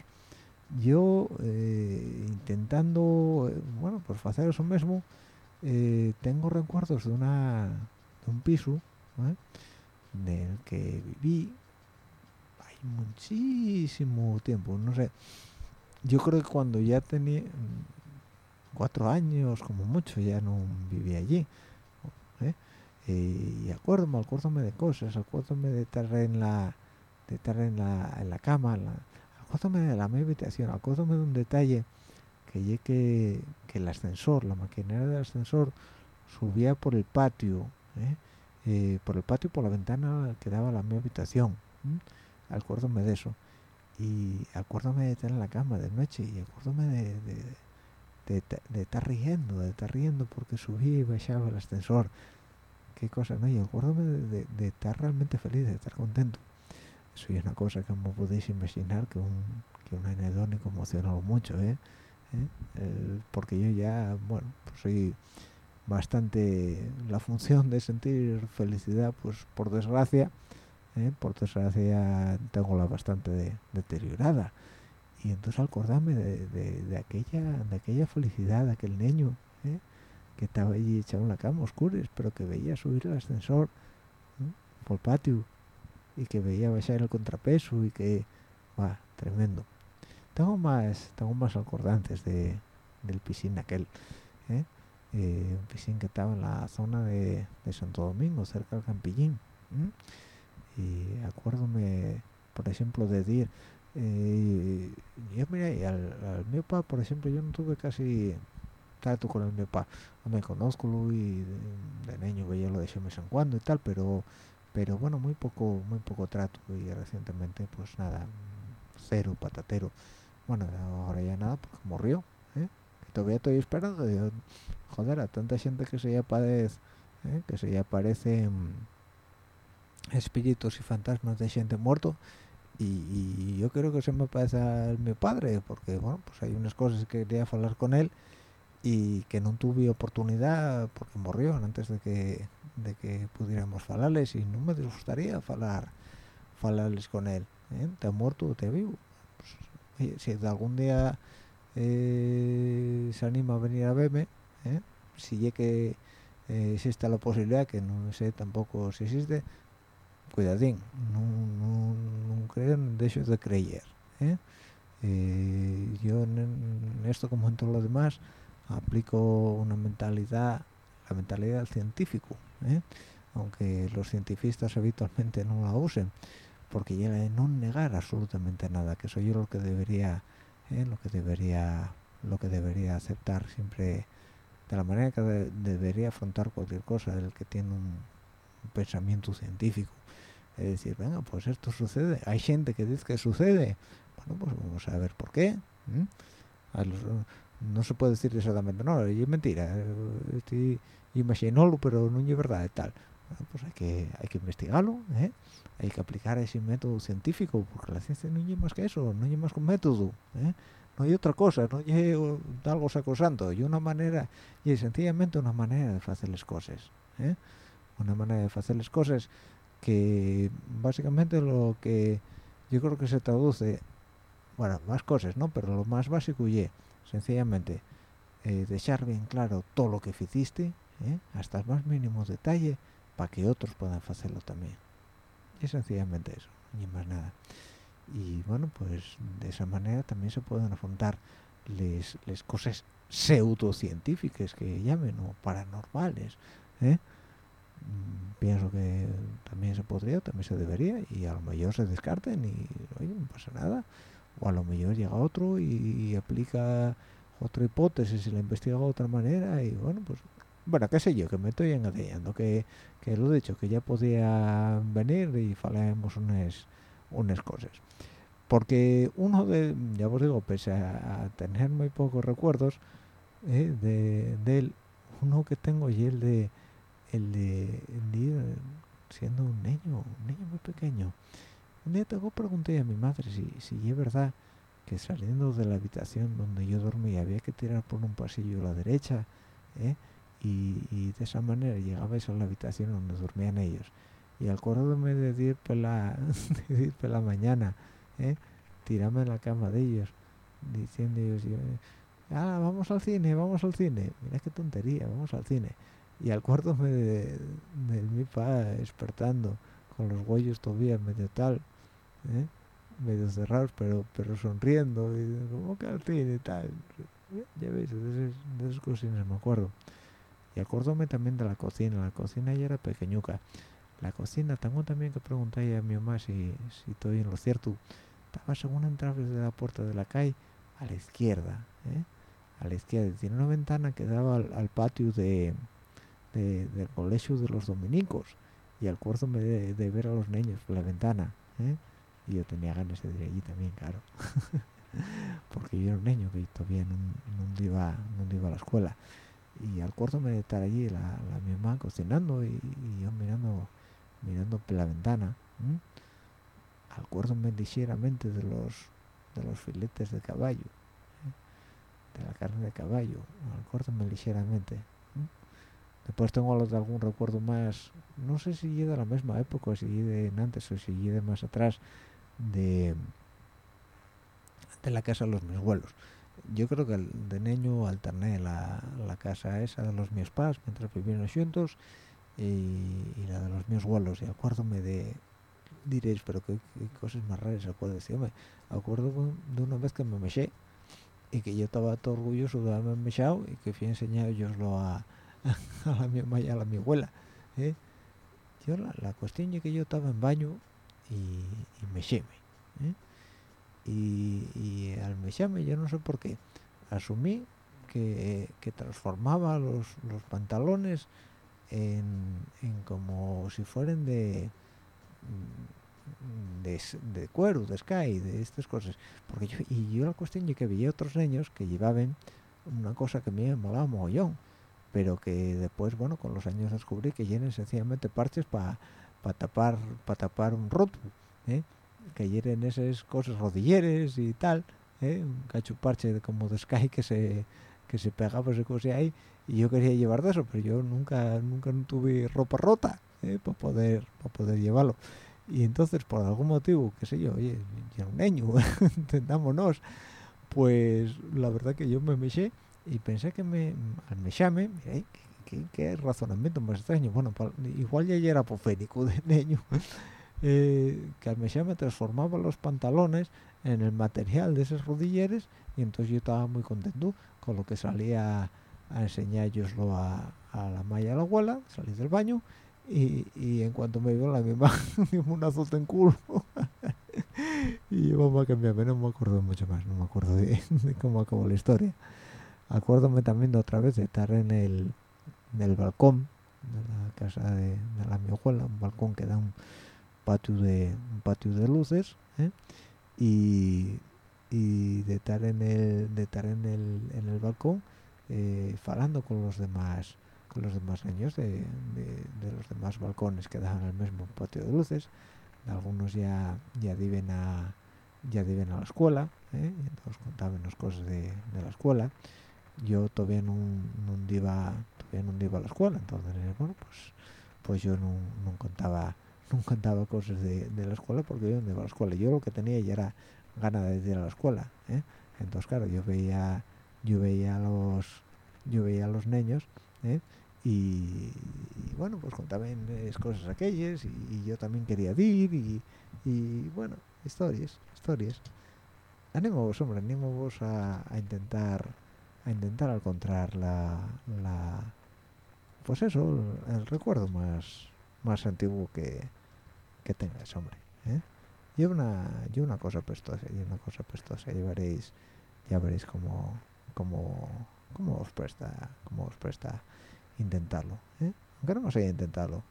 Yo, eh, intentando, eh, bueno, pues hacer eso mismo, eh, tengo recuerdos de una de un piso en el que viví muchísimo tiempo, no sé. Yo creo que cuando ya tenía cuatro años como mucho ya no vivía allí ¿eh? y acuérdame acuérdame de cosas acuérdame de estar en la de estar en la, en la cama la, acuérdame de la mi habitación acuérdame de un detalle que que, que el ascensor la maquinaria del ascensor subía por el patio ¿eh? Eh, por el patio por la ventana que daba la mi habitación acuérdame de eso y acuérdame de estar en la cama de noche y acuérdame de de, de estar riendo, de estar riendo porque subía y bajaba el ascensor. Qué cosa, ¿no? Y acuérdame de, estar realmente feliz, de estar contento. Eso es una cosa que no podéis imaginar que un, que un anedónico emocionado mucho, ¿eh? ¿Eh? porque yo ya, bueno, pues soy bastante la función de sentir felicidad, pues por desgracia, ¿eh? por desgracia tengo la bastante deteriorada y entonces acordarme de, de, aquella de aquella felicidad aquel niño ¿eh? que estaba allí echado en la cama oscures pero que veía subir el ascensor por el patio y que veía bajar el contrapeso y que va tremendo tengo más tengo más acordantes de del piscina aquel ¿eh? Eh, un piscín que estaba en la zona de Santo Domingo cerca del Campillín y acuérdome por ejemplo de decir eh, yo mira al, al mi por ejemplo yo no tuve casi trato con el mi papá me conozco y de, niño veía lo de mes en cuando y tal pero pero bueno muy poco muy poco trato y recientemente pues nada cero patatero bueno ahora ya nada porque murió ¿eh? todavía estoy esperando joder a tanta gente que se ya padece ¿eh? que se ya aparecen espíritus y fantasmas de gente muerto y, yo creo que se me parece a mi padre porque bueno pues hay unas cosas que quería hablar con él y que no tuve oportunidad porque murió antes de que de que pudiéramos hablarles y no me gustaría hablar hablarles con él ¿eh? te ha muerto o te vivo pues, si algún día eh, se anima a venir a verme ¿eh? si ya que existe la posibilidad que no sé tampoco si existe cuidadín no, no, no creen de de creer ¿eh? Eh, yo en, esto como en todo lo demás aplico una mentalidad la mentalidad del científico ¿eh? aunque los científicos habitualmente no la usen porque ya no negar absolutamente nada que soy yo lo que debería lo que debería lo que debería aceptar siempre de la manera que debería afrontar cualquier cosa del que tiene un pensamiento científico es decir venga pues esto sucede hay gente que dice que sucede bueno pues vamos a ver por qué no se puede decir exactamente no es mentira estoy imaginándolo pero no es verdad tal pues hay que hay que investigarlo ¿eh? hay que aplicar ese método científico porque la ciencia no es más que eso no es más que un método ¿eh? no hay otra cosa no hay algo sacrosanto y una manera y sencillamente una manera de hacer las cosas ¿eh? una manera de hacer las cosas que básicamente lo que yo creo que se traduce bueno más cosas no pero lo más básico y sencillamente eh, dejar bien claro todo lo que hiciste ¿eh? hasta el más mínimo detalle para que otros puedan hacerlo también y sencillamente eso ni más nada y bueno pues de esa manera también se pueden afrontar las cosas pseudocientíficas que llamen o paranormales ¿eh? Pienso que también se podría, también se debería y a lo mejor se descarten y oye, no pasa nada o a lo mejor llega otro y, aplica otra hipótesis y la investiga de otra manera y bueno, pues bueno, qué sé yo, que me estoy engañando, que, que lo he dicho, que ya podía venir y falemos unas, unas cosas. Porque uno de, ya os digo, pese a, tener muy pocos recuerdos eh, de, de él, uno que tengo y el de el de, ir siendo un niño, un niño muy pequeño. Un día tengo pregunté a mi madre si, si es verdad que saliendo de la habitación donde yo dormía había que tirar por un pasillo a la derecha ¿eh? y, de esa manera llegabais a la habitación donde dormían ellos. Y acuérdame de ir por la, de ir por la mañana, ¿eh? tirarme en la cama de ellos, diciendo ellos, ah, vamos al cine, vamos al cine. Mira qué tontería, vamos al cine y al cuarto me de, mi pa despertando con los huellos todavía medio tal ¿eh? medio cerrados pero pero sonriendo y como al fin y tal ya veis de esas, de esas cocinas me acuerdo y acuérdome también de la cocina la cocina ya era pequeñuca la cocina tengo también que preguntarle a mi mamá si, si estoy en lo cierto estaba según entrar desde la puerta de la calle a la izquierda ¿eh? a la izquierda tiene una ventana que daba al patio de del colegio de los dominicos y al cuarto de, ver a los niños por la ventana ¿eh? y yo tenía ganas de ir allí también claro porque yo era un niño que todavía no, iba, no iba a la escuela. Y al cuarto me de estar allí la, la mi mamá cocinando y, yo mirando mirando por la ventana. Al cuarto me ligeramente de los de los filetes de caballo, de la carne de caballo. Al cuarto me ligeramente. Después tengo algún recuerdo más, no sé si de la misma época, si de antes o si de más atrás, de, de la casa de los mis abuelos. Yo creo que de niño alterné la, la casa esa de los mis padres mientras vivieron juntos y, y, la de los mis abuelos. Y acuérdome de, diréis, pero qué, cosas más raras acuerdo. Acuerdo de una vez que me meché y que yo estaba todo orgulloso de haberme mechado y que fui a enseñar yo a a la mi mamá y a la mi abuela ¿eh? yo la, cuestión es que yo estaba en baño y, me ¿eh? y, al mecharme yo no sé por qué asumí que, transformaba los, los pantalones en, como si fueran de, de, de cuero, de sky, de estas cosas. Porque yo, y yo la cuestión es que vi otros niños que llevaban una cosa que me molaba mogollón pero que después, bueno, con los años descubrí que llenen sencillamente parches para tapar para tapar un roto, ¿eh? que llenen esas cosas rodilleres y tal, ¿eh? un cacho parche como de Sky que se que se pegaba ese cosa ahí y yo quería llevar de eso, pero yo nunca nunca tuve ropa rota ¿eh? para poder para poder llevarlo. Y entonces por algún motivo, qué sé yo, oye, ya un niño, entendámonos, pues la verdad que yo me meché y pensé que me me llame qué, razonamiento más extraño. Bueno igual ya era apofénico de niño eh, que al me transformaba los pantalones en el material de esos rodilleres y entonces yo estaba muy contento con lo que salía a enseñároslo a, a la maya a la abuela salí del baño y, y, en cuanto me vio la misma un azote en culo. Y yo a cambiarme no me acuerdo mucho más no me acuerdo de cómo acabó la historia acuérdome también de otra vez de estar en el, balcón de la casa de, la mi un balcón que da un patio de un patio de luces ¿eh? y, de estar en el de estar en el, en el balcón eh, falando con los demás con los demás niños de, los demás balcones que dan el mismo patio de luces algunos ya ya viven a ya viven a la escuela ¿eh? y entonces contaban las cosas de, de la escuela yo todavía no, no iba todavía no iba a la escuela entonces bueno pues pues yo no, no contaba no contaba cosas de, de, la escuela porque yo no iba a la escuela yo lo que tenía ya era ganas de ir a la escuela ¿eh? entonces claro yo veía yo veía a los yo veía a los niños ¿eh? y, bueno pues contaban cosas aquellas y, yo también quería ir y, y bueno historias historias animo vos hombre animo vos a, a intentar a intentar encontrar la, la pues eso el, recuerdo más más antiguo que, que tengas hombre ¿eh? y una y una cosa pestosa y una cosa pestosa ya veréis ya veréis cómo cómo, cómo os presta cómo os presta intentarlo ¿eh? aunque no sé intentarlo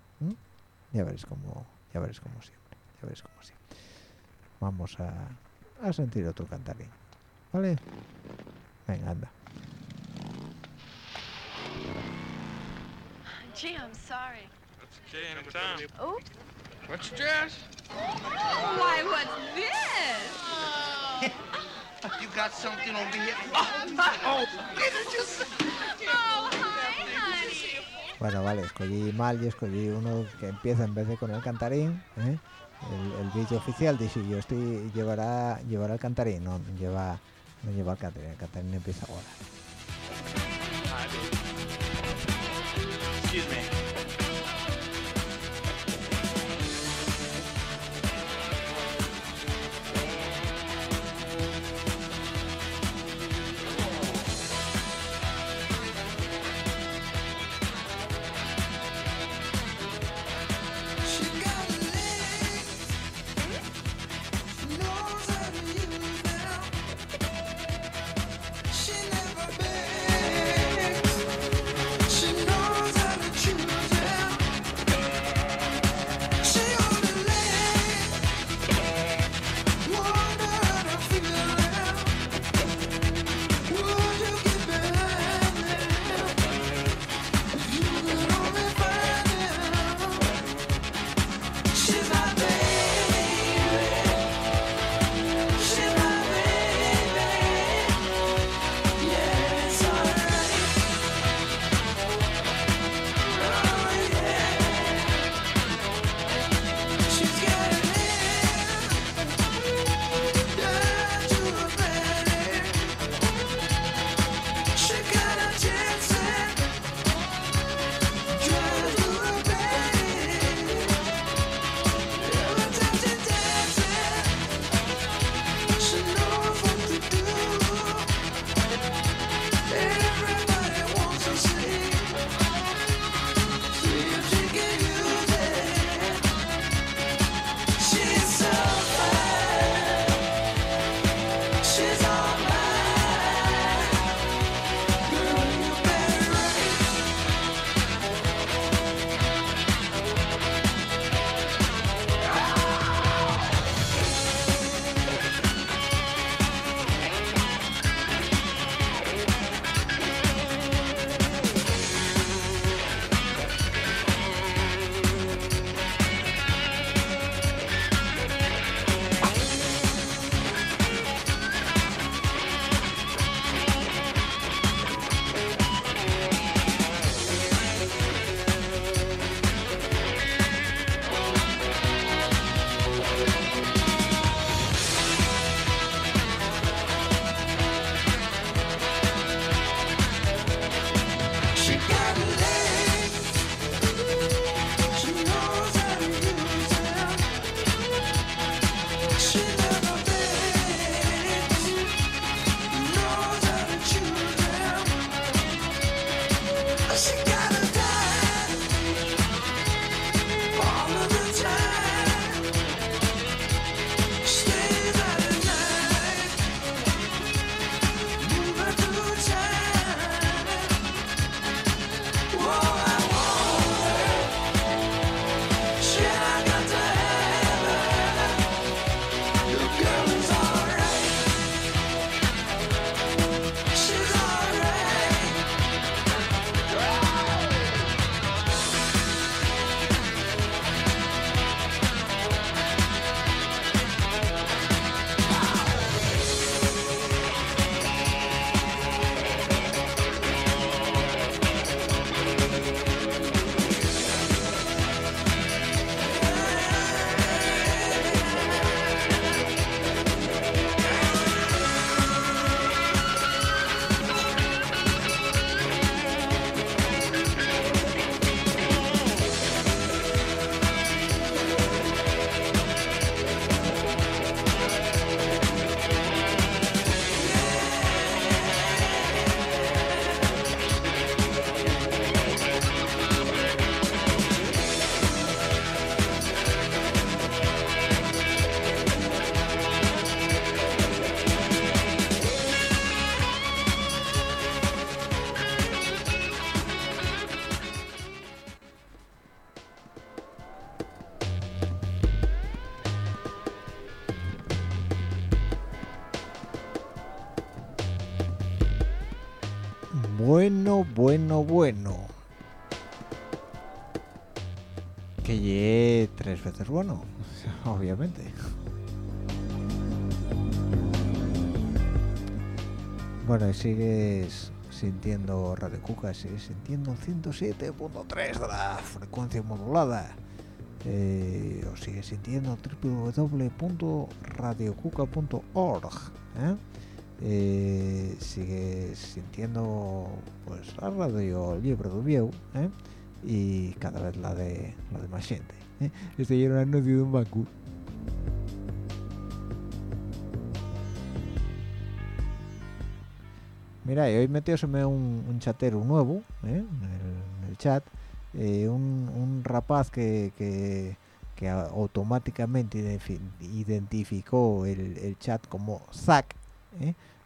ya veréis cómo ya veréis como siempre ya veréis como siempre vamos a, a sentir otro cantarín vale venga anda Gee, I'm sorry. That's okay, anytime. Oh? What's Jess? Why, what's this? you got something over here? Oh. Oh, hi, honey. Bueno, vale, escogí mal y escogí uno que empieza en vez de con el cantarín, ¿eh? el, el vídeo oficial dice yo estoy llevará llevará el cantarín, no lleva no lleva el cantarín, el cantarín empieza ahora. Excuse me. Bueno, bueno. Que llegue tres veces bueno, obviamente. Bueno, y sigues sintiendo Radio Cuca, sigues sintiendo 107.3 de la frecuencia modulada. Eh, o sigues sintiendo www.radiocuca.org. ¿eh? Eh, sigues sintiendo pues la radio libre de Vieu ¿eh? y cada vez la de la de más gente. Este era un anuncio de un banco. Mira, hoy metióseme un, un chatero nuevo ¿eh? en, el, chat, un, un rapaz que, que, automáticamente identificó el, el chat como Zack.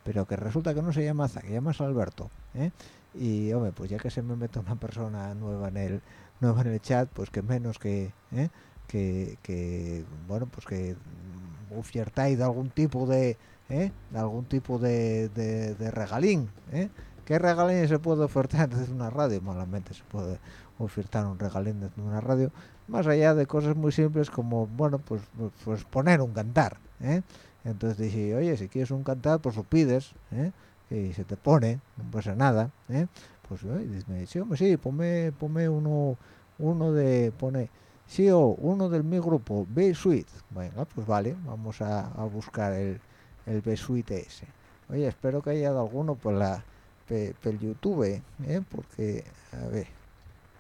Pero que resulta que no se llama Zack, se llama Alberto. ¿eh? Y, hombre, pues ya que se me mete una persona nueva en el, nueva en el chat, pues que menos que, ¿eh? que, que, bueno, pues que mm, ofertáis de algún tipo de, ¿eh? de algún tipo de, de- de regalín, ¿eh? ¿Qué regalín se puede ofertar desde una radio? Malamente se puede ofertar un regalín desde una radio, más allá de cosas muy simples como, bueno, pues, pues poner un cantar, ¿eh? Entonces dije, oye, si quieres un cantar, pues lo pides, ¿eh? Y se te pone, no pasa nada, ¿eh? Pues me dice, hombre, sí, ponme, ponme uno, uno de, pone, sí, o uno del mi grupo, B-Suite. Venga, pues vale, vamos a, buscar el, el B-Suite ese. Oye, espero que haya dado alguno por la, pel YouTube, ¿eh? Porque, a ver,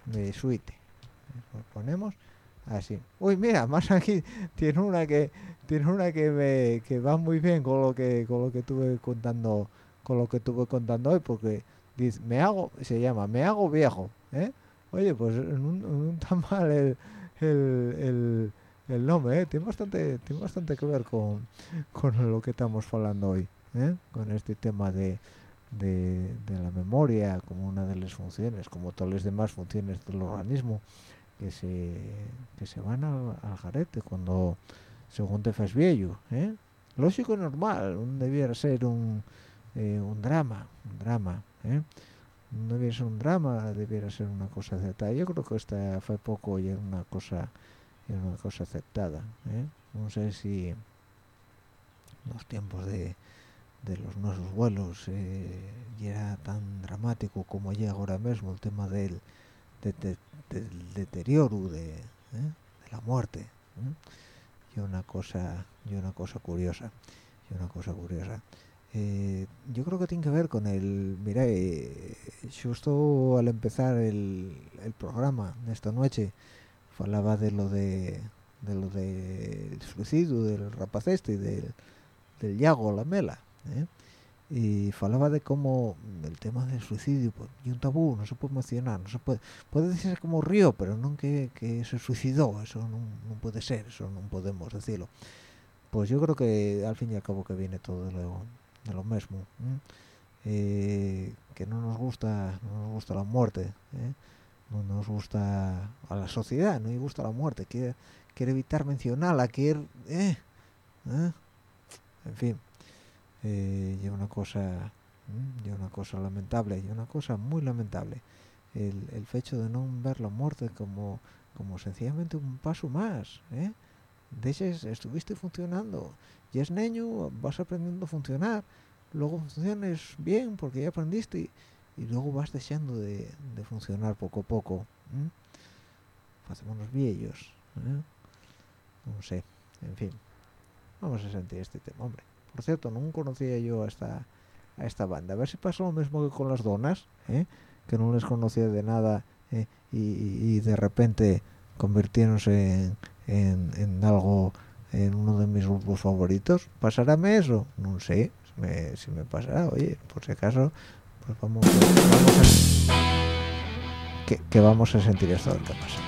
B-Suite. Lo ponemos así. Uy, mira, más aquí tiene una que tiene una que me que va muy bien con lo que con lo que tuve contando con lo que tuve contando hoy porque dice me hago se llama me hago viejo ¿eh? oye pues no, no está mal el, el, el, el nombre ¿eh? tiene bastante tiene bastante que ver con, con lo que estamos hablando hoy ¿eh? con este tema de, de, de la memoria como una de las funciones como todas las demás funciones del organismo que se que se van al, al garete cuando según te fas viejo ¿eh? lógico normal no debiera ser un eh, un drama un drama ¿eh? no debiera ser un drama debiera ser una cosa aceptada yo creo que esta fue poco y era una cosa era una cosa aceptada ¿eh? no sé si los tiempos de de los nuevos vuelos y era tan dramático como llega ahora mismo el tema del, de- de- del deterioro de, ¿eh? de la muerte y una cosa y una cosa curiosa y una cosa curiosa Eh, yo creo que tiene que ver con el mira eh, justo al empezar el, el programa de esta noche falaba de lo de de lo del suicidio del rapaz este y del, del Yago la mela ¿eh? Y falaba de cómo el tema del suicidio pues, y un tabú no se puede mencionar no se puede puede decirse como río pero no que, se suicidó eso no, puede ser eso no podemos decirlo pues yo creo que al fin y al cabo que viene todo de lo, de lo mismo ¿eh? Que no nos gusta no nos gusta la muerte ¿eh? no nos gusta a la sociedad no le gusta la muerte quiere quiere evitar mencionarla quiere eh, eh, en fin eh, y una cosa y una cosa lamentable y una cosa muy lamentable el, el hecho de no ver la muerte como como sencillamente un paso más ¿eh? Dejes, estuviste funcionando y es niño vas aprendiendo a funcionar luego funciones bien porque ya aprendiste y, luego vas dejando de, de funcionar poco a poco ¿eh? hacemos viejos no sé en fin vamos a sentir este tema hombre por cierto no conocía yo a esta a esta banda. A ver si pasa lo mismo que con las donas ¿eh? que no les conocía de nada ¿eh? y, de repente convirtiéndose en, algo en uno de mis grupos favoritos. Pasará eso no sé si me, si me pasará. Oye por si acaso pues vamos, vamos a, que, que vamos a sentir esto del que pasa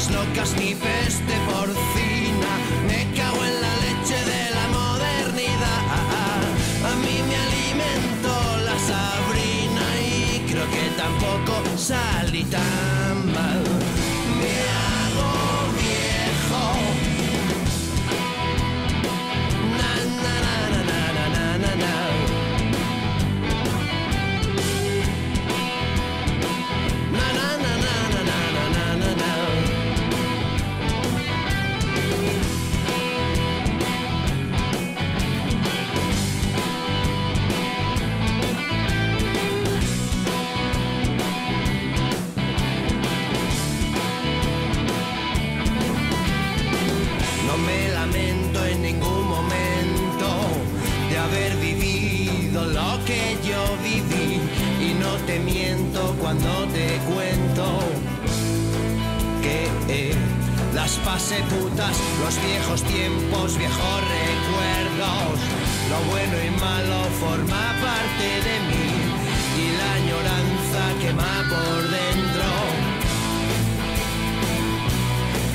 vacas locas ni peste porcina. Me cago en la leche de la modernidad. A mí me alimentó la Sabrina y creo que tampoco salí eh, las pasé putas, los viejos tiempos, viejos recuerdos, lo bueno y malo forma parte de mí y la añoranza quema por dentro.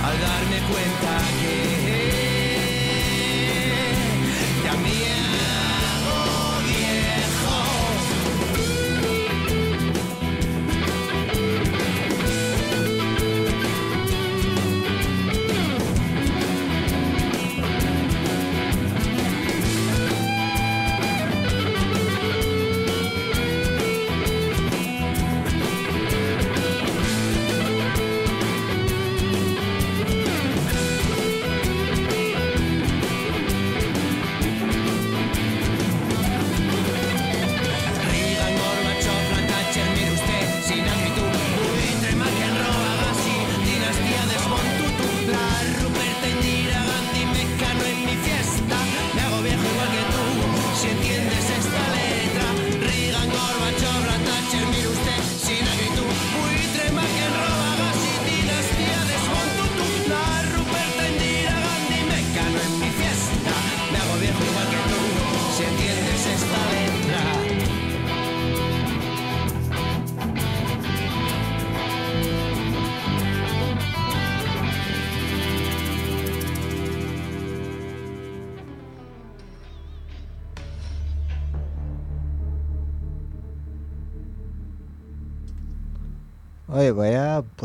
Al darme cuenta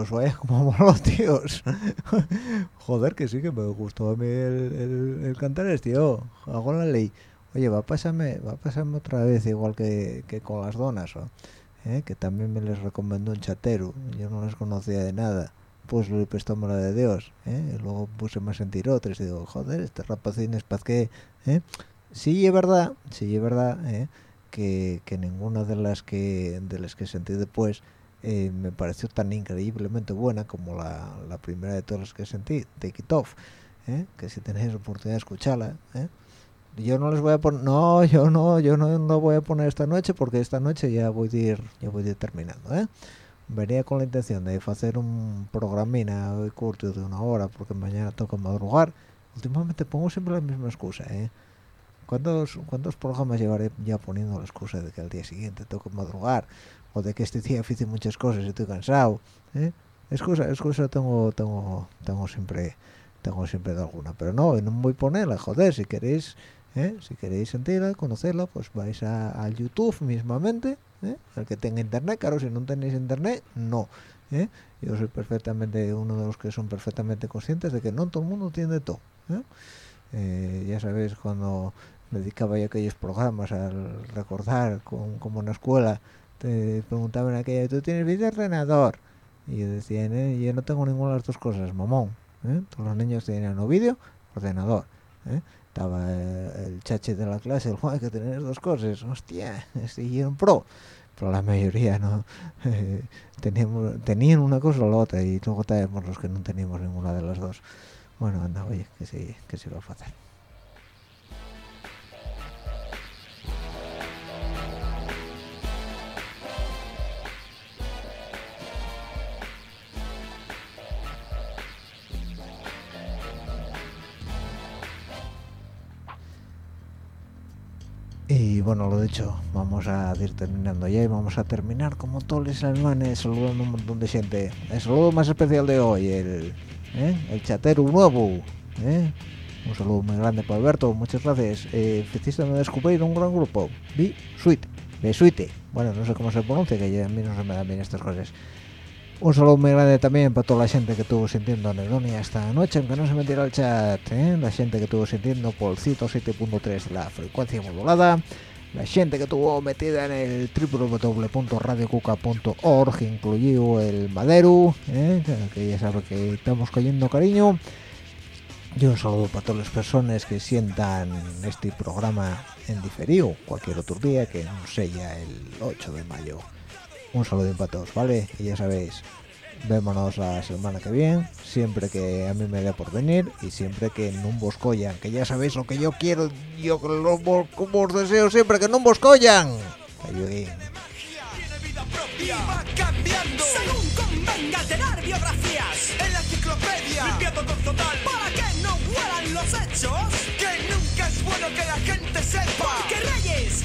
pues vaya como moló, tíos. Joder, que sí que me gustó a mí el, cantar este, tío. Hago la ley. Oye, va a pasarme, va a pasarme otra vez igual que, con las donas, ¿o? ¿Eh? que también me les recomendó un chatero. Yo no les conocía de nada. Pues le prestóme la de Dios. ¿eh? Y luego puse más en tirotres digo, joder, este rapacín es paz que... ¿eh? Sí, es verdad, sí, es verdad, ¿eh? que, que ninguna de las que de las que sentí después eh, me pareció tan increíblemente buena como la, la primera de todas las que sentí, Take It Off, ¿eh? que si tenéis oportunidad de escucharla, ¿eh? yo no les voy a poner, no, yo no, yo no, no voy a poner esta noche porque esta noche ya voy a ir, ya voy a ir terminando, ¿eh? venía con la intención de hacer un programina hoy corto de una hora porque mañana toca madrugar, últimamente pongo siempre la misma excusa, ¿eh? ¿Cuántos, ¿Cuántos programas llevaré ya poniendo la excusa de que al día siguiente toca madrugar? O de que este día hice muchas cosas y estoy cansado. ¿eh? Excusa, excusa tengo, tengo, tengo siempre, tengo siempre de alguna. Pero no, no voy a ponerla, joder, si queréis, ¿eh? si queréis sentirla, conocerla, pues vais a, YouTube mismamente, ¿eh? el que tenga internet claro si no tenéis internet no ¿eh? yo soy perfectamente uno de los que son perfectamente conscientes de que no todo el mundo tiene todo ¿eh? Eh, ya sabéis cuando dedicaba yo aquellos programas al recordar con- como en la escuela te preguntaban aquella ¿tú tienes video ordenador? y yo decía "Eh, yo no tengo ninguna de las dos cosas mamón ¿eh? todos los niños tenían o vídeo ordenador ¿eh? estaba eh, el chache de la clase el Juan que tener dos cosas hostia siguieron pro pero la mayoría no teníamos, tenían una cosa o la otra y luego estábamos los que no teníamos ninguna de las dos bueno anda oye que sí que se va a hacer Y bueno, lo dicho, vamos a ir terminando ya y vamos a terminar como todos los alemanes saludando un montón de gente. El saludo más especial de hoy, el, ¿eh? el chatero nuevo. ¿eh? Un saludo muy grande para Alberto, muchas gracias. Eh, hiciste descubrir un gran grupo, B Suite, B Suite. Bueno, no sé cómo se pronuncia, que ya a mí no se me dan bien estas cosas. Un saludo muy grande también para toda la gente que estuvo sintiendo anedonia esta noche, aunque no se metiera al chat, ¿eh? la gente que estuvo sintiendo por 107.3 de la frecuencia modulada, la gente que estuvo metida en el www.radiocuca.org, incluido el Madero, ¿eh? que- ya sabe que estamos cayendo cariño, y un saludo para todas las personas que sientan este programa en diferido cualquier otro día, que no sé ya el 8 de mayo un saludo para todos, ¿vale? Y ya sabéis, vémonos la semana que viene, siempre que a mí me dé por venir y siempre que no vos collan, que ya sabéis lo que yo quiero, yo lo como os deseo siempre, que no vos collan. Ayudín. Va cambiando según convenga alterar biografías en la enciclopedia limpiando con total para que no huelan los hechos que nunca es bueno que la gente sepa que reyes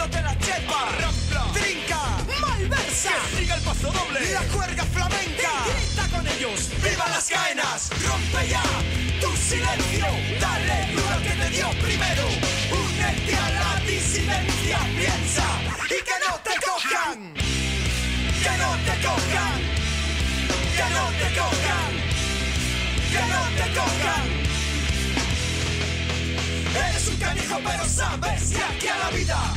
una pisándote la chepa. Rampla. Trinca. Malversa. Que siga el paso doble. La cuerda flamenca. Y grita con ellos. Viva las caenas. Rompe ya tu silencio. Dale duro al que te dio primero. Únete a la disidencia. Piensa y que no te cojan. Que no te cojan. Que no te cojan. Que no te cojan. Eres un canijo pero sabes que aquí a la vida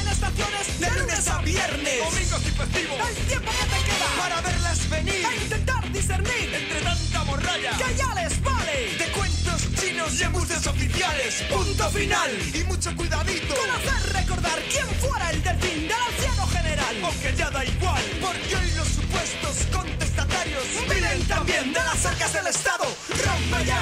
de lunes a viernes. Domingos y festivos. El tiempo que te queda para verlas venir. E intentar discernir entre tanta morralla Que ya les vale. De cuentos chinos y embustes oficiales. Punto final. Y mucho cuidadito. Con hacer recordar quién fuera el delfín del anciano general. Aunque ya da igual Porque hoy los supuestos contestatarios Viven también de las arcas del Estado. Rompe ya